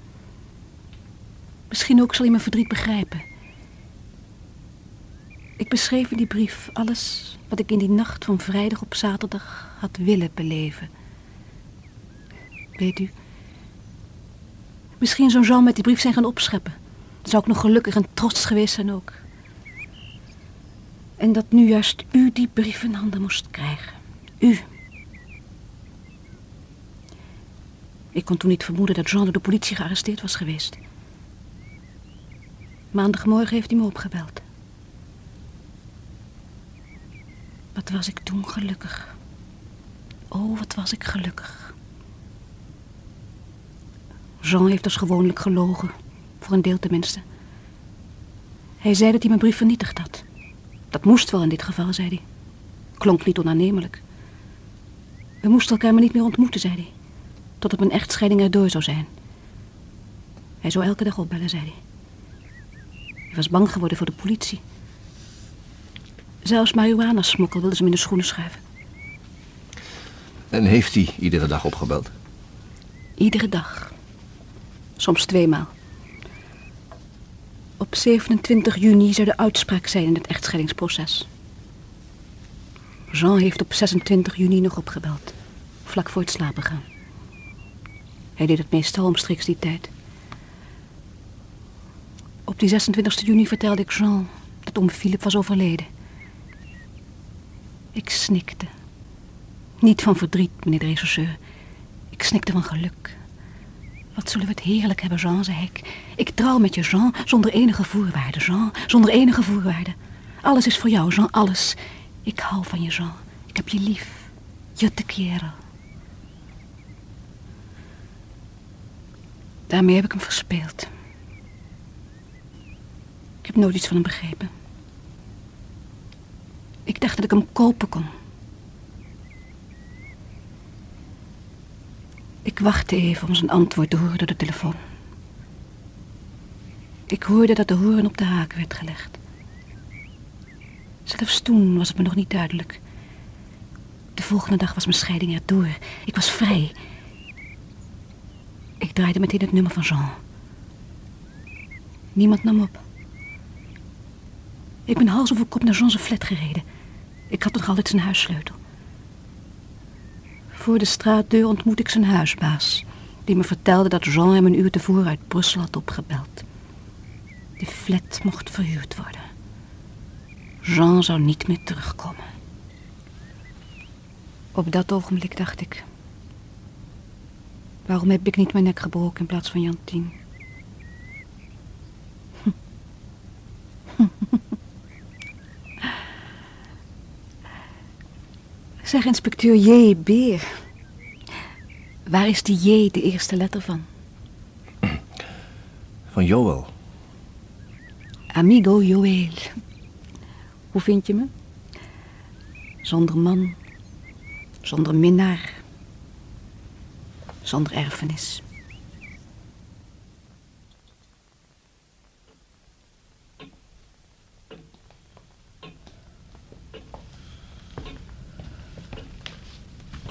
Misschien ook zal hij mijn verdriet begrijpen. Ik beschreef in die brief alles wat ik in die nacht van vrijdag op zaterdag had willen beleven. Weet u, misschien zou Jean met die brief zijn gaan opscheppen. Dan zou ik nog gelukkig en trots geweest zijn ook. En dat nu juist u die brief in handen moest krijgen. U. Ik kon toen niet vermoeden dat Jean door de politie gearresteerd was geweest. Maandagmorgen heeft hij me opgebeld. Wat was ik toen gelukkig. Oh, wat was ik gelukkig. Jean heeft als gewoonlijk gelogen. Voor een deel tenminste. Hij zei dat hij mijn brief vernietigd had. Dat moest wel in dit geval, zei hij. Klonk niet onaannemelijk. We moesten elkaar maar niet meer ontmoeten, zei hij. Totdat mijn echtscheiding erdoor zou zijn. Hij zou elke dag opbellen, zei hij. Hij was bang geworden voor de politie. Zelfs marihuana-smokkel wilden ze hem in de schoenen schuiven. En heeft hij iedere dag opgebeld? Iedere dag. Soms tweemaal. Op 27 juni zou de uitspraak zijn in het echtscheidingsproces. Jean heeft op 26 juni nog opgebeld. Vlak voor het slapen gaan. Hij deed het meestal omstreeks die tijd. Op die 26 juni vertelde ik Jean dat oom Philip was overleden. Ik snikte. Niet van verdriet, meneer de rechercheur. Ik snikte van geluk. Wat zullen we het heerlijk hebben, Jean, zei ik. Ik trouw met je, Jean, zonder enige voorwaarden, Jean. Zonder enige voorwaarden. Alles is voor jou, Jean, alles. Ik hou van je, Jean. Ik heb je lief. Je te quiero. Daarmee heb ik hem verspeeld. Ik heb nooit iets van hem begrepen. Ik dacht dat ik hem kopen kon. Ik wachtte even om zijn antwoord te horen door de telefoon. Ik hoorde dat de hoorn op de haak werd gelegd. Zelfs toen was het me nog niet duidelijk. De volgende dag was mijn scheiding erdoor. Ik was vrij. Ik draaide meteen het nummer van Jean. Niemand nam op. Ik ben hals over kop naar Jean zijn flat gereden. Ik had nog altijd zijn huissleutel. Voor de straatdeur ontmoet ik zijn huisbaas, die me vertelde dat Jean hem een uur tevoren uit Brussel had opgebeld. De flat mocht verhuurd worden. Jean zou niet meer terugkomen. Op dat ogenblik dacht ik... Waarom heb ik niet mijn nek gebroken in plaats van Jantien? Zeg, inspecteur J. Beer. Waar is die J de eerste letter van? Van Joel. Amigo Joel. Hoe vind je me? Zonder man. Zonder minnaar. Zonder erfenis.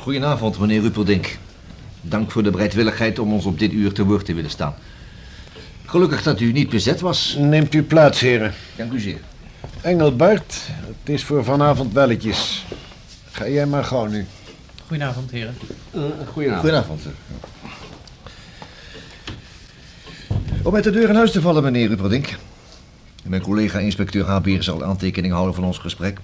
Goedenavond, meneer Rupeldink. Dank voor de bereidwilligheid om ons op dit uur te woord te willen staan. Gelukkig dat u niet bezet was. Neemt u plaats, heren. Dank u zeer. Engelbert, het is voor vanavond welletjes. Ga jij maar gauw nu. Goedenavond, heren. goedenavond. Goedenavond. Om met de deur in huis te vallen, meneer Rupeldink. Mijn collega inspecteur Habeer zal aantekening houden van ons gesprek.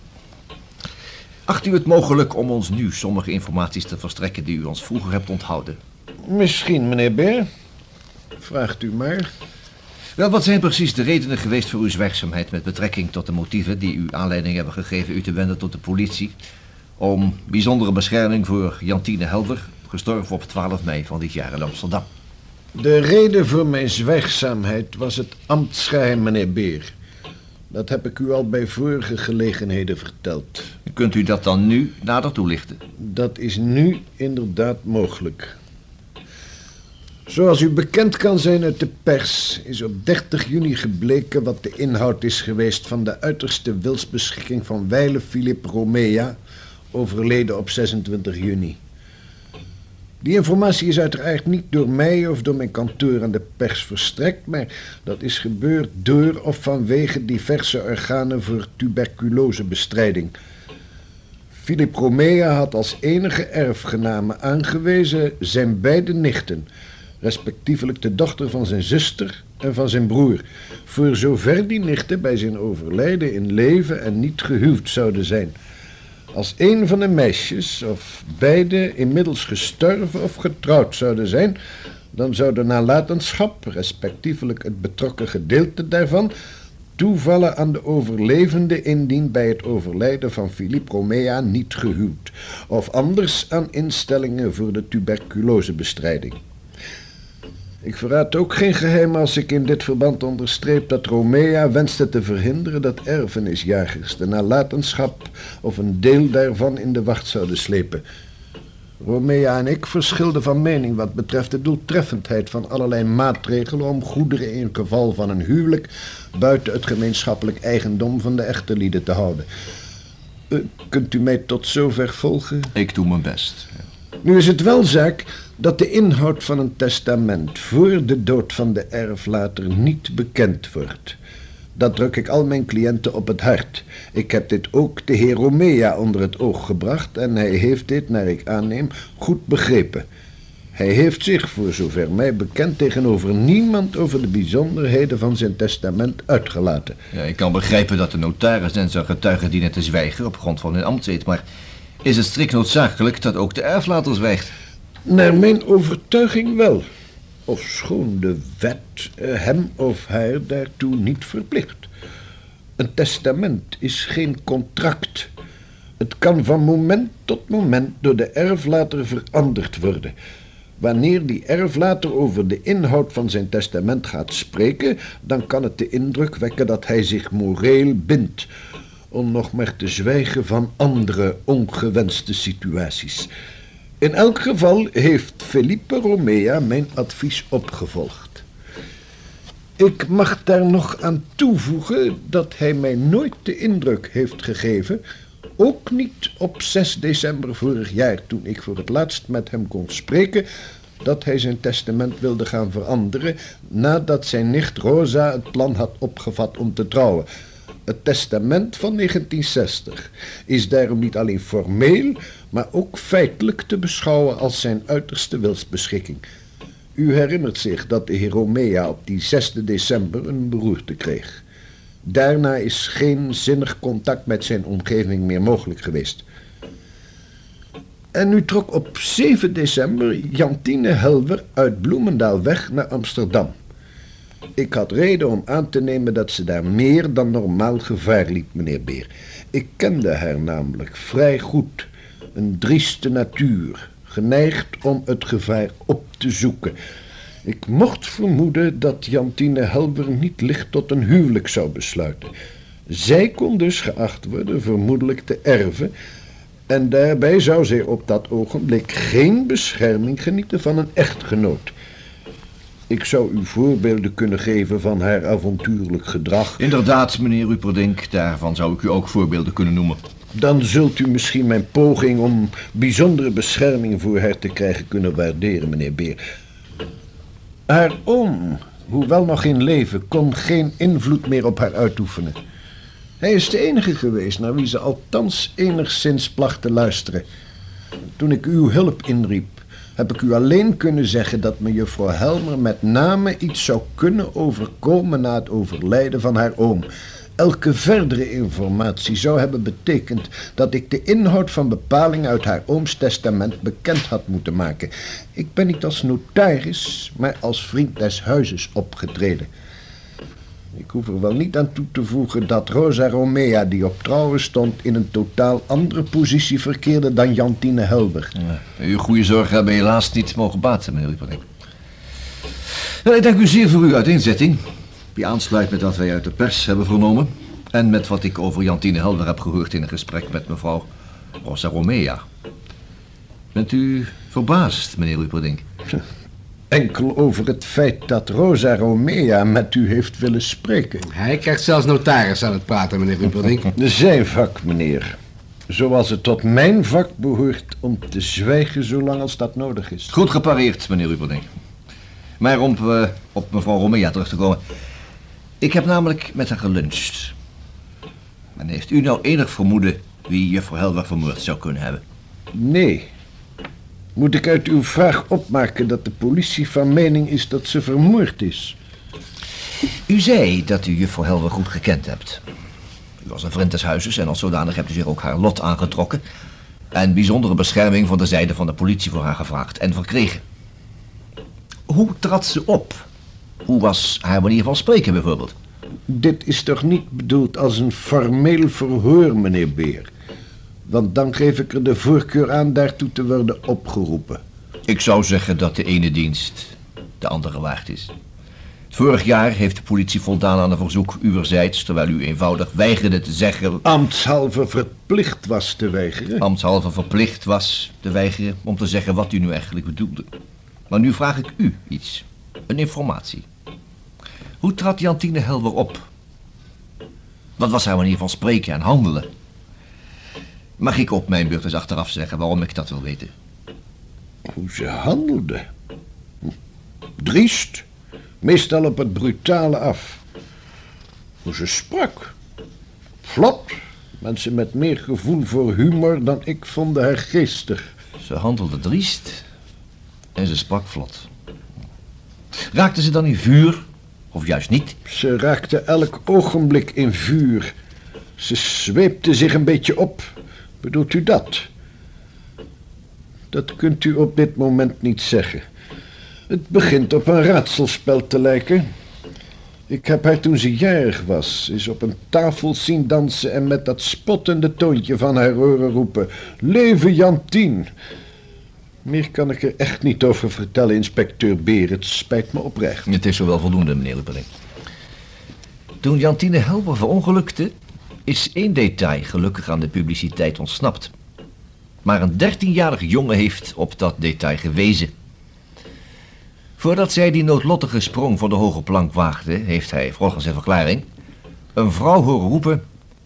Acht u het mogelijk om ons nu sommige informaties te verstrekken die u ons vroeger hebt onthouden? Misschien, meneer Beer. Vraagt u maar. Wel, wat zijn precies de redenen geweest voor uw zwijgzaamheid met betrekking tot de motieven die u aanleiding hebben gegeven u te wenden tot de politie om bijzondere bescherming voor Jantine Helder, gestorven op 12 mei van dit jaar in Amsterdam? De reden voor mijn zwijgzaamheid was het ambtsgeheim, meneer Beer. Dat heb ik u al bij vorige gelegenheden verteld. Kunt u dat dan nu nader toelichten? Dat is nu inderdaad mogelijk. Zoals u bekend kan zijn uit de pers, is op 30 juni gebleken wat de inhoud is geweest van de uiterste wilsbeschikking van Weile Philip Romea, overleden op 26 juni. Die informatie is uiteraard niet door mij of door mijn kantoor aan de pers verstrekt, maar dat is gebeurd door of vanwege diverse organen voor tuberculosebestrijding. Philip Romea had als enige erfgename aangewezen zijn beide nichten, respectievelijk de dochter van zijn zuster en van zijn broer, voor zover die nichten bij zijn overlijden in leven en niet gehuwd zouden zijn. Als een van de meisjes, of beide, inmiddels gestorven of getrouwd zouden zijn, dan zou de nalatenschap, respectievelijk het betrokken gedeelte daarvan, toevallen aan de overlevende indien bij het overlijden van Philippe Romea niet gehuwd, of anders aan instellingen voor de tuberculosebestrijding. Ik verraad ook geen geheim als ik in dit verband onderstreep dat Romea wenste te verhinderen dat erfenisjagers de nalatenschap of een deel daarvan in de wacht zouden slepen. Romea en ik verschilden van mening wat betreft de doeltreffendheid van allerlei maatregelen om goederen in geval van een huwelijk buiten het gemeenschappelijk eigendom van de echtelieden te houden. Uh, kunt u mij tot zover volgen? Ik doe mijn best. Nu is het wel zaak dat de inhoud van een testament voor de dood van de erflater niet bekend wordt. Dat druk ik al mijn cliënten op het hart. Ik heb dit ook de heer Romea onder het oog gebracht en hij heeft dit, naar ik aanneem, goed begrepen. Hij heeft zich, voor zover mij bekend, tegenover niemand over de bijzonderheden van zijn testament uitgelaten. Ja, ik kan begrijpen dat de notaris en zijn getuigen dienen te zwijgen op grond van hun ambtseed, maar is het strikt noodzakelijk dat ook de erflater zwijgt? Naar mijn overtuiging wel. ofschoon de wet eh, hem of haar daartoe niet verplicht. Een testament is geen contract. Het kan van moment tot moment door de erflater veranderd worden. Wanneer die erflater over de inhoud van zijn testament gaat spreken, dan kan het de indruk wekken dat hij zich moreel bindt, om nog maar te zwijgen van andere ongewenste situaties. In elk geval heeft Felipe Romea mijn advies opgevolgd. Ik mag daar nog aan toevoegen dat hij mij nooit de indruk heeft gegeven, ook niet op 6 december vorig jaar toen ik voor het laatst met hem kon spreken, dat hij zijn testament wilde gaan veranderen nadat zijn nicht Rosa het plan had opgevat om te trouwen. Het testament van 1960 is daarom niet alleen formeel, maar ook feitelijk te beschouwen als zijn uiterste wilsbeschikking. U herinnert zich dat de heer op die 6 december een beroerte kreeg. Daarna is geen zinnig contact met zijn omgeving meer mogelijk geweest. En nu trok op 7 december Jantine Helwer uit Bloemendaal weg naar Amsterdam. Ik had reden om aan te nemen dat ze daar meer dan normaal gevaar liep, meneer Beer. Ik kende haar namelijk vrij goed. Een drieste natuur, geneigd om het gevaar op te zoeken. Ik mocht vermoeden dat Jantine Helber niet licht tot een huwelijk zou besluiten. Zij kon dus geacht worden vermoedelijk te erven en daarbij zou zij op dat ogenblik geen bescherming genieten van een echtgenoot. Ik zou u voorbeelden kunnen geven van haar avontuurlijk gedrag. Inderdaad, meneer Ruperdink, daarvan zou ik u ook voorbeelden kunnen noemen. Dan zult u misschien mijn poging om bijzondere bescherming voor haar te krijgen kunnen waarderen, meneer Beer. Haar oom, hoewel nog in leven, kon geen invloed meer op haar uitoefenen. Hij is de enige geweest naar wie ze althans enigszins placht te luisteren. Toen ik uw hulp inriep, heb ik u alleen kunnen zeggen dat mejuffrouw Helmer met name iets zou kunnen overkomen na het overlijden van haar oom. Elke verdere informatie zou hebben betekend dat ik de inhoud van bepalingen uit haar ooms testament bekend had moeten maken. Ik ben niet als notaris, maar als vriend des huizes opgetreden. Ik hoef er wel niet aan toe te voegen dat Rosa Romea, die op trouwen stond, in een totaal andere positie verkeerde dan Jantine Helber. Ja, uw goede zorgen hebben helaas niet mogen baten, meneer. Nou, ik dank u zeer voor uw uiteenzetting, die aansluit met wat wij uit de pers hebben vernomen en met wat ik over Jantine Helder heb gehoord in een gesprek met mevrouw Rosa Romea. Bent u verbaasd, meneer Lipperding? Enkel over het feit dat Rosa Romea met u heeft willen spreken. Hij krijgt zelfs notaris aan het praten, meneer Rupperdink. Zijn vak, meneer. Zoals het tot mijn vak behoort om te zwijgen zolang als dat nodig is. Goed gepareerd, meneer Rupperding. Maar om uh, op mevrouw Romea terug te komen. Ik heb namelijk met haar geluncht. En heeft u nou enig vermoeden wie juffrouw Helwer vermoord zou kunnen hebben? Nee. Moet ik uit uw vraag opmaken dat de politie van mening is dat ze vermoord is? U zei dat u juffrouw Helwer goed gekend hebt. U was een vriend des huizes en als zodanig hebt u zich ook haar lot aangetrokken... en bijzondere bescherming van de zijde van de politie voor haar gevraagd en verkregen. Hoe trad ze op? Hoe was haar manier van spreken bijvoorbeeld? Dit is toch niet bedoeld als een formeel verhoor, meneer Beer? Want dan geef ik er de voorkeur aan daartoe te worden opgeroepen. Ik zou zeggen dat de ene dienst de andere waard is. Vorig jaar heeft de politie voldaan aan een verzoek uwerzijds... terwijl u eenvoudig weigerde te zeggen... Ambtshalve verplicht was te weigeren? Ambtshalve verplicht was te weigeren om te zeggen wat u nu eigenlijk bedoelde. Maar nu vraag ik u iets. Een informatie. Hoe trad Jantine Helwer op? Wat was haar manier van spreken en handelen? Mag ik op mijn beurt eens achteraf zeggen waarom ik dat wil weten? Hoe ze handelde? Driest. Meestal op het brutale af. Hoe ze sprak? Vlot. Mensen met meer gevoel voor humor dan ik vonden haar geestig. Ze handelde driest en ze sprak vlot. Raakte ze dan in vuur of juist niet? Ze raakte elk ogenblik in vuur. Ze zweepte zich een beetje op. Bedoelt u dat? Dat kunt u op dit moment niet zeggen. Het begint op een raadselspel te lijken. Ik heb haar toen ze jarig was, eens op een tafel zien dansen en met dat spottende toontje van haar horen roepen. Leven Jantien! Meer kan ik er echt niet over vertellen, inspecteur Beer. Het spijt me oprecht. Het is zo wel voldoende, meneer Luppeling. Toen Jantine Helber verongelukte, is één detail gelukkig aan de publiciteit ontsnapt. Maar een dertienjarig jongen heeft op dat detail gewezen. Voordat zij die noodlottige sprong van de hoge plank waagde, heeft hij, volgens zijn verklaring, een vrouw horen roepen: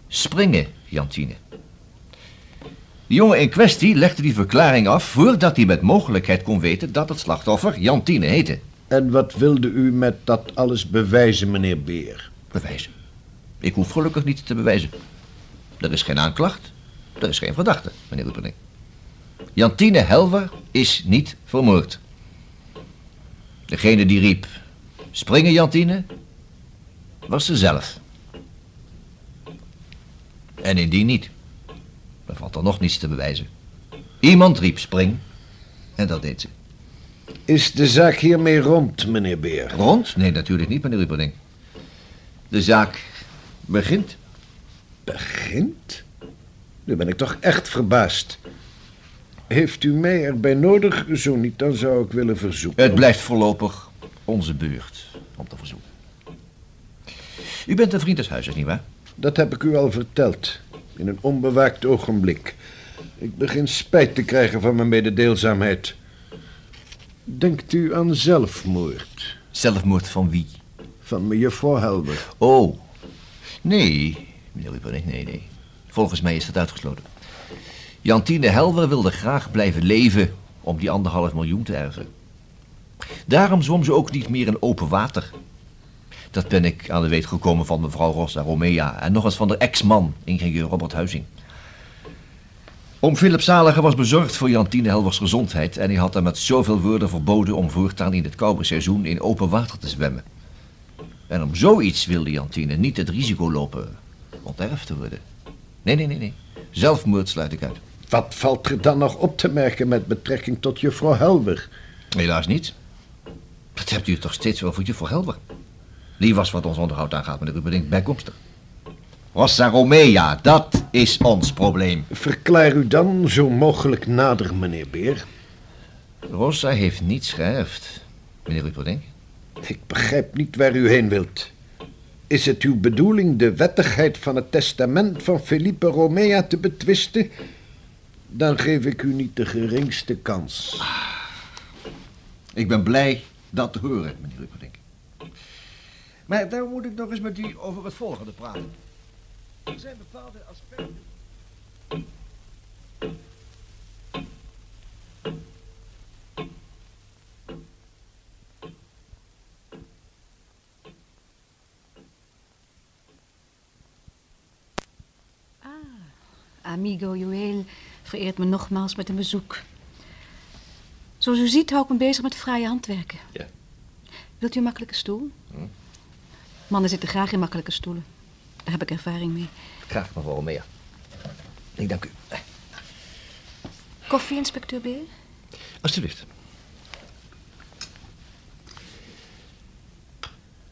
Springen, Jantine. De jongen in kwestie legde die verklaring af voordat hij met mogelijkheid kon weten dat het slachtoffer Jantine heette. En wat wilde u met dat alles bewijzen, meneer Beer? Bewijzen? Ik hoef gelukkig niets te bewijzen. Er is geen aanklacht, er is geen verdachte, meneer Ruppeling. Jantine Helver is niet vermoord. Degene die riep, springen Jantine, was ze zelf. En indien niet, dan valt er nog niets te bewijzen. Iemand riep spring, en dat deed ze. Is de zaak hiermee rond, meneer Beer? Rond? Nee, natuurlijk niet, meneer Ruppeling. De zaak begint. Begint? Nu ben ik toch echt verbaasd. Heeft u mij erbij nodig? Zo niet, dan zou ik willen verzoeken. Het blijft voorlopig onze beurt om te verzoeken. U bent een vriend des huizes, nietwaar? Dat heb ik u al verteld. In een onbewaakt ogenblik. Ik begin spijt te krijgen van mijn mededeelzaamheid. Denkt u aan zelfmoord? Zelfmoord van wie? Van mevrouw Helber. Oh, nee, meneer Ruppeling, nee, nee. Volgens mij is dat uitgesloten. Jantine Helver wilde graag blijven leven om die anderhalf miljoen te erven. Daarom zwom ze ook niet meer in open water. Dat ben ik aan de weet gekomen van mevrouw Rosa Romea en nog eens van de ex-man, ingenieur Robert Huizing. Oom Philip Zaliger was bezorgd voor Jantine Helvers gezondheid en hij had haar met zoveel woorden verboden om voortaan in het koude seizoen in open water te zwemmen. En om zoiets wilde Jantine niet het risico lopen onterfd te worden. Nee, nee, nee, nee. Zelfmoord sluit ik uit. Wat valt er dan nog op te merken met betrekking tot juffrouw Helber? Helaas niet. Dat hebt u toch steeds wel voor juffrouw Helber. Die was wat ons onderhoud aangaat, meneer Rubberink, bijkomstig. Rossa Romea, dat is ons probleem. Verklaar u dan zo mogelijk nader, meneer Beer. Rossa heeft niets geërfd, meneer Ruperdink. Ik begrijp niet waar u heen wilt. Is het uw bedoeling de wettigheid van het testament van Felipe Romea te betwisten? Dan geef ik u niet de geringste kans. Ik ben blij dat te horen, meneer Ruperdink. Maar daar moet ik nog eens met u over het volgende praten. Er zijn bepaalde aspecten. Amigo Joël vereert me nogmaals met een bezoek. Zoals u ziet hou ik me bezig met fraaie handwerken. Ja. Wilt u een makkelijke stoel? Hm. Mannen zitten graag in makkelijke stoelen. Daar heb ik ervaring mee. Graag, mevrouw Romea. Ik dank u. Koffie, inspecteur Beer? Alsjeblieft.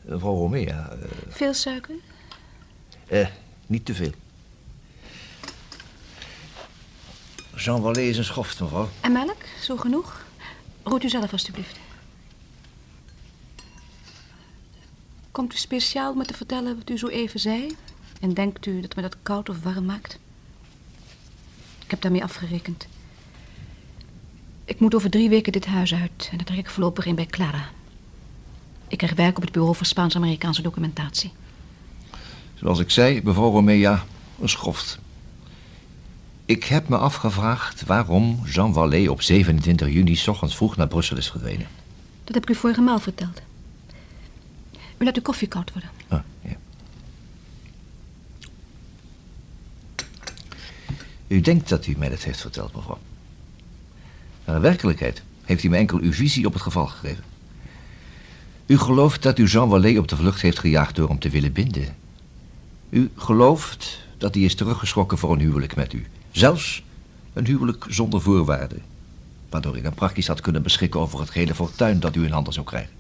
Mevrouw Romea, eh, Veel suiker? eh, niet te veel. Jean Wallet is een schoft, mevrouw. En melk? Zo genoeg? Roert u zelf alstublieft. Komt u speciaal met te vertellen wat u zo even zei? En denkt u dat me dat koud of warm maakt? Ik heb daarmee afgerekend. Ik moet over drie weken dit huis uit en daar trek ik voorlopig in bij Clara. Ik krijg werk op het bureau voor Spaans-Amerikaanse documentatie. Zoals ik zei, mevrouw Romea, een schoft. Ik heb me afgevraagd waarom Jean Wallet op 27 juni 's ochtends vroeg naar Brussel is verdwenen. Dat heb ik u vorige maal verteld. U laat uw koffie koud worden. Ah, ja. U denkt dat u mij dat heeft verteld, mevrouw. Maar in werkelijkheid heeft u me enkel uw visie op het geval gegeven. U gelooft dat u Jean Wallet op de vlucht heeft gejaagd door hem te willen binden. U gelooft dat hij is teruggeschrokken voor een huwelijk met u. Zelfs een huwelijk zonder voorwaarden. waardoor ik dan praktisch had kunnen beschikken over het gehele fortuin dat u in handen zou krijgen.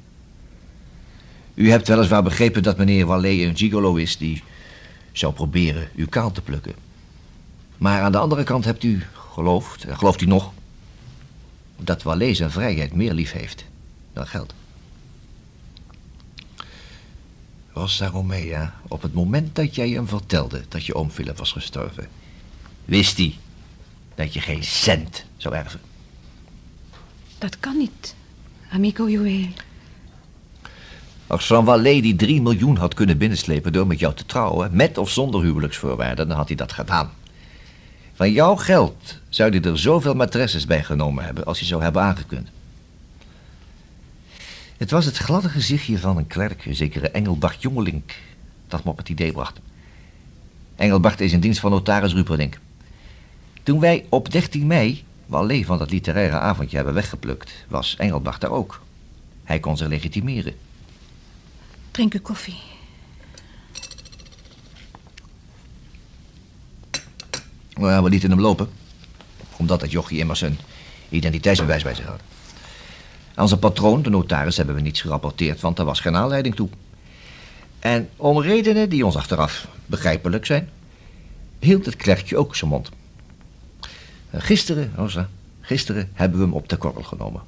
U hebt weliswaar begrepen dat meneer Wallet een gigolo is die zou proberen uw kaal te plukken. Maar aan de andere kant hebt u geloofd, en gelooft u nog, dat Wallet zijn vrijheid meer lief heeft dan geld. Rosa Romea, op het moment dat jij hem vertelde dat je oom Philip was gestorven, wist hij dat je geen cent zou erven. Dat kan niet, amico Joël. Als Van Wallet die 3 miljoen had kunnen binnenslepen door met jou te trouwen, met of zonder huwelijksvoorwaarden, dan had hij dat gedaan. Van jouw geld zou hij er zoveel matresses bij genomen hebben als hij zou hebben aangekund. Het was het gladde gezichtje van een klerk, een zekere Engelbart Jongelink, dat me op het idee bracht. Engelbart is in dienst van notaris Ruperdink. Toen wij op 13 mei Wallet van dat literaire avondje hebben weggeplukt, was Engelbart daar ook. Hij kon zich legitimeren. Drink u koffie. Maar we lieten hem lopen. Omdat dat jochie immers een identiteitsbewijs bij zich had. Aan zijn patroon, de notaris, hebben we niets gerapporteerd, want er was geen aanleiding toe. En om redenen die ons achteraf begrijpelijk zijn, hield het klerkje ook zijn mond. Gisteren, Rosa, gisteren hebben we hem op de korrel genomen.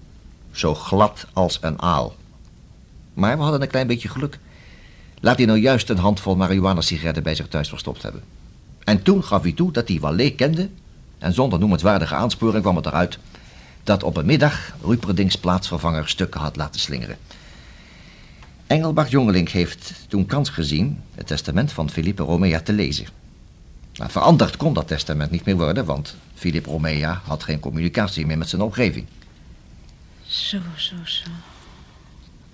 Zo glad als een aal. Maar we hadden een klein beetje geluk. Laat hij nou juist een handvol marihuana-sigaretten bij zich thuis verstopt hebben. En toen gaf hij toe dat hij Wallet kende. En zonder noemenswaardige aansporing kwam het eruit dat op een middag Ruperdings plaatsvervanger stukken had laten slingeren. Engelbart Jongelink heeft toen kans gezien het testament van Philippe Romea te lezen. Maar veranderd kon dat testament niet meer worden, want Philippe Romea had geen communicatie meer met zijn omgeving. Zo, zo, zo.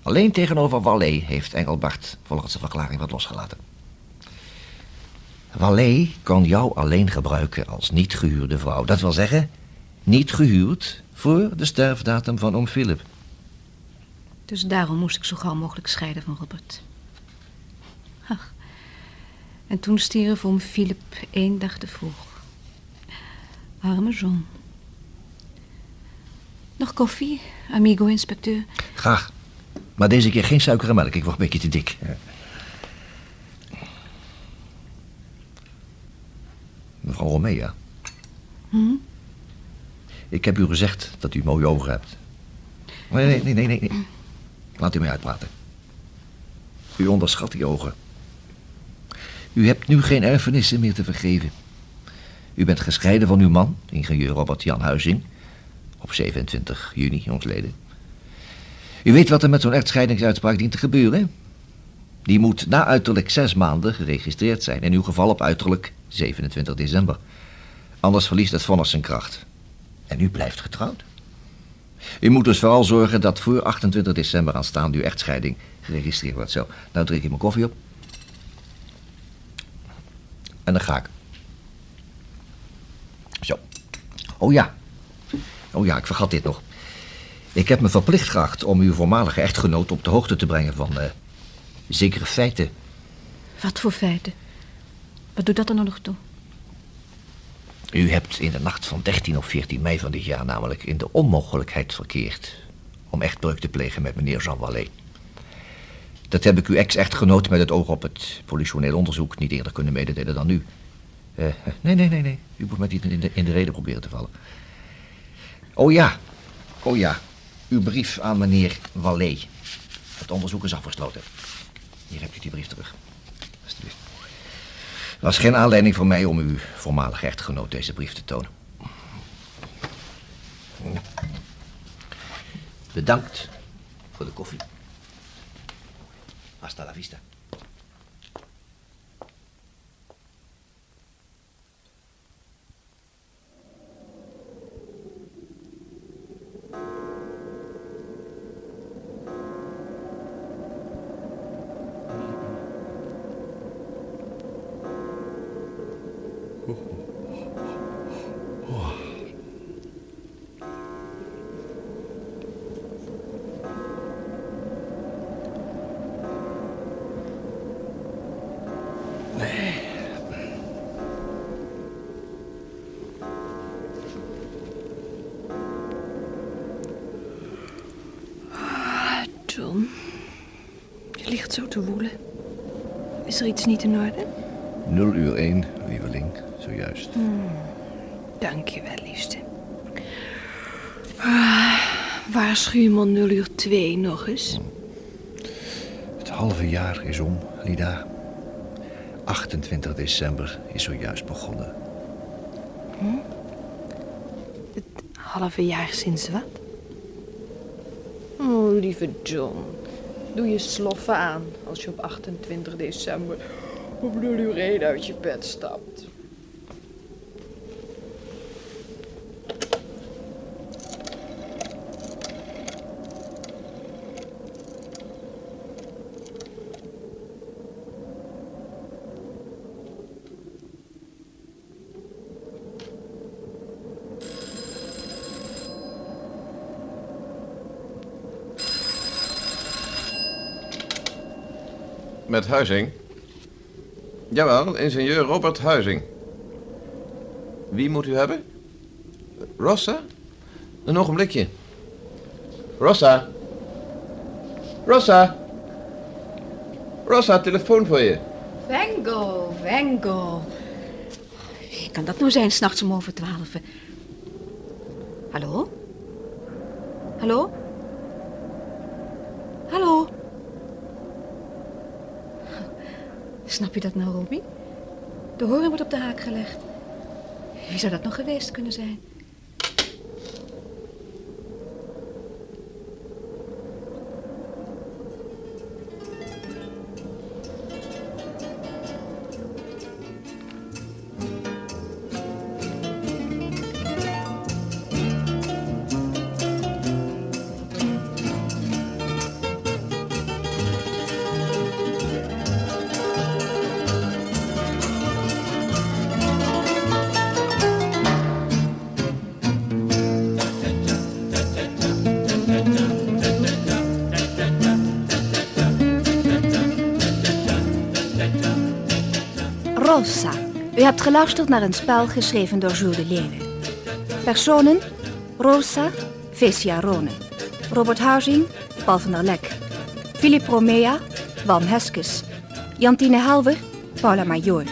Alleen tegenover Wallet heeft Engelbart volgens de verklaring wat losgelaten. Wallet kon jou alleen gebruiken als niet gehuurde vrouw. Dat wil zeggen, niet gehuurd voor de sterfdatum van oom Philip. Dus daarom moest ik zo gauw mogelijk scheiden van Robert. En toen stierf oom Philip één dag te vroeg. Arme John. Nog koffie, amigo inspecteur? Graag. Maar deze keer geen suiker en melk, ik word een beetje te dik. Mevrouw Romea, Hm? ik heb u gezegd dat u mooie ogen hebt. Nee, nee, nee, nee. nee. Laat u mij uitpraten. U onderschat die ogen. U hebt nu geen erfenissen meer te vergeven. U bent gescheiden van uw man, ingenieur Robert Jan Huizing, op 27 juni, jongsleden. U weet wat er met zo'n echtscheidingsuitspraak dient te gebeuren? Die moet na uiterlijk zes maanden geregistreerd zijn. In uw geval op uiterlijk 27 december. Anders verliest het vonnis zijn kracht. En u blijft getrouwd. U moet dus vooral zorgen dat voor 28 december aanstaande uw echtscheiding geregistreerd wordt. Zo, nou drink ik mijn koffie op. En dan ga ik. Zo. Oh ja. Oh ja, ik vergat dit nog. Ik heb me verplicht geacht om uw voormalige echtgenoot op de hoogte te brengen van eh, zekere feiten. Wat voor feiten? Wat doet dat er nou nog toe? U hebt in de nacht van 13 of 14 mei van dit jaar namelijk in de onmogelijkheid verkeerd om echtbreuk te plegen met meneer Jean Wallet. Dat heb ik uw ex-echtgenoot met het oog op het politioneel onderzoek niet eerder kunnen mededelen dan nu. Eh, nee, nee, nee, nee. U moet met niet in de, in de reden proberen te vallen. Oh ja, oh ja. Uw brief aan meneer Wallet. Het onderzoek is afgesloten. Hier hebt u die brief terug. Alsjeblieft. Er was geen aanleiding voor mij om uw voormalige echtgenoot deze brief te tonen. Bedankt voor de koffie. Hasta la vista. Iets niet in orde? 0 uur 1, lieveling, zojuist. Hmm, dank je wel, liefste. Ah, waarschuw me 0 uur 2 nog eens. Het halve jaar is om, Lida. 28 december is zojuist begonnen. Hm? Het halve jaar sinds wat? Oh, lieve John. Doe je sloffen aan als je op 28 december op 0 uur 1 uit je bed stapt. Met Huizing? Jawel, ingenieur Robert Huizing. Wie moet u hebben? Rossa? Een ogenblikje. Rossa? Rossa? Rossa, telefoon voor je. Vengo, Vengo. Wie kan dat nou zijn, s'nachts om over twaalf? Hallo? Hallo? Hallo? Snap je dat nou, Robbie? De horen wordt op de haak gelegd. Wie zou dat nog geweest kunnen zijn? Geluisterd naar een spel geschreven door Jules de Leeuwen. Personen: Rosa, Vesia Rone. Robert Huizing, Paul van der Lek. Philippe Romea, Wam Heskes. Jantine Helver, Paula Major.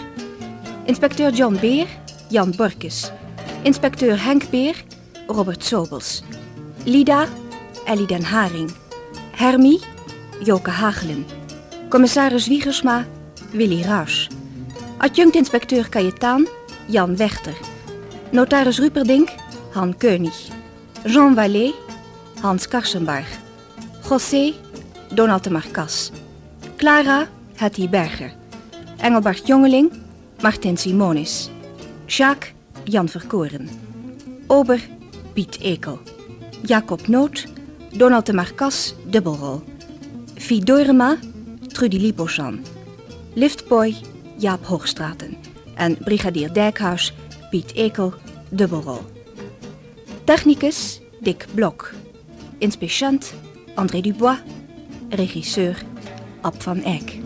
Inspecteur John Beer, Jan Borkes. Inspecteur Henk Beer, Robert Sobels. Lida, Ellie den Haring. Hermie, Joke Hagelen. Commissaris Wiegersma, Willy Ruys. Adjunct-inspecteur Cajetaan, Jan Wechter. Notaris Ruperdink, Han Keunig. Jean Vallée, Hans Karsenbarg. José, Donald de Marcas. Clara, Hetty Berger. Engelbert Jongeling, Martin Simonis. Jacques, Jan Verkoren. Ober, Piet Ekel. Jacob Noot, Donald de Marcas, dubbelrol. Fidorema, Trudy Liposan. Liftboy, Jaap Hoogstraten. En brigadier Dijkhuis, Piet Ekel, dubbelrol. Technicus, Dick Blok. Inspiciënt, André Dubois. Regisseur, Ab van Eyck.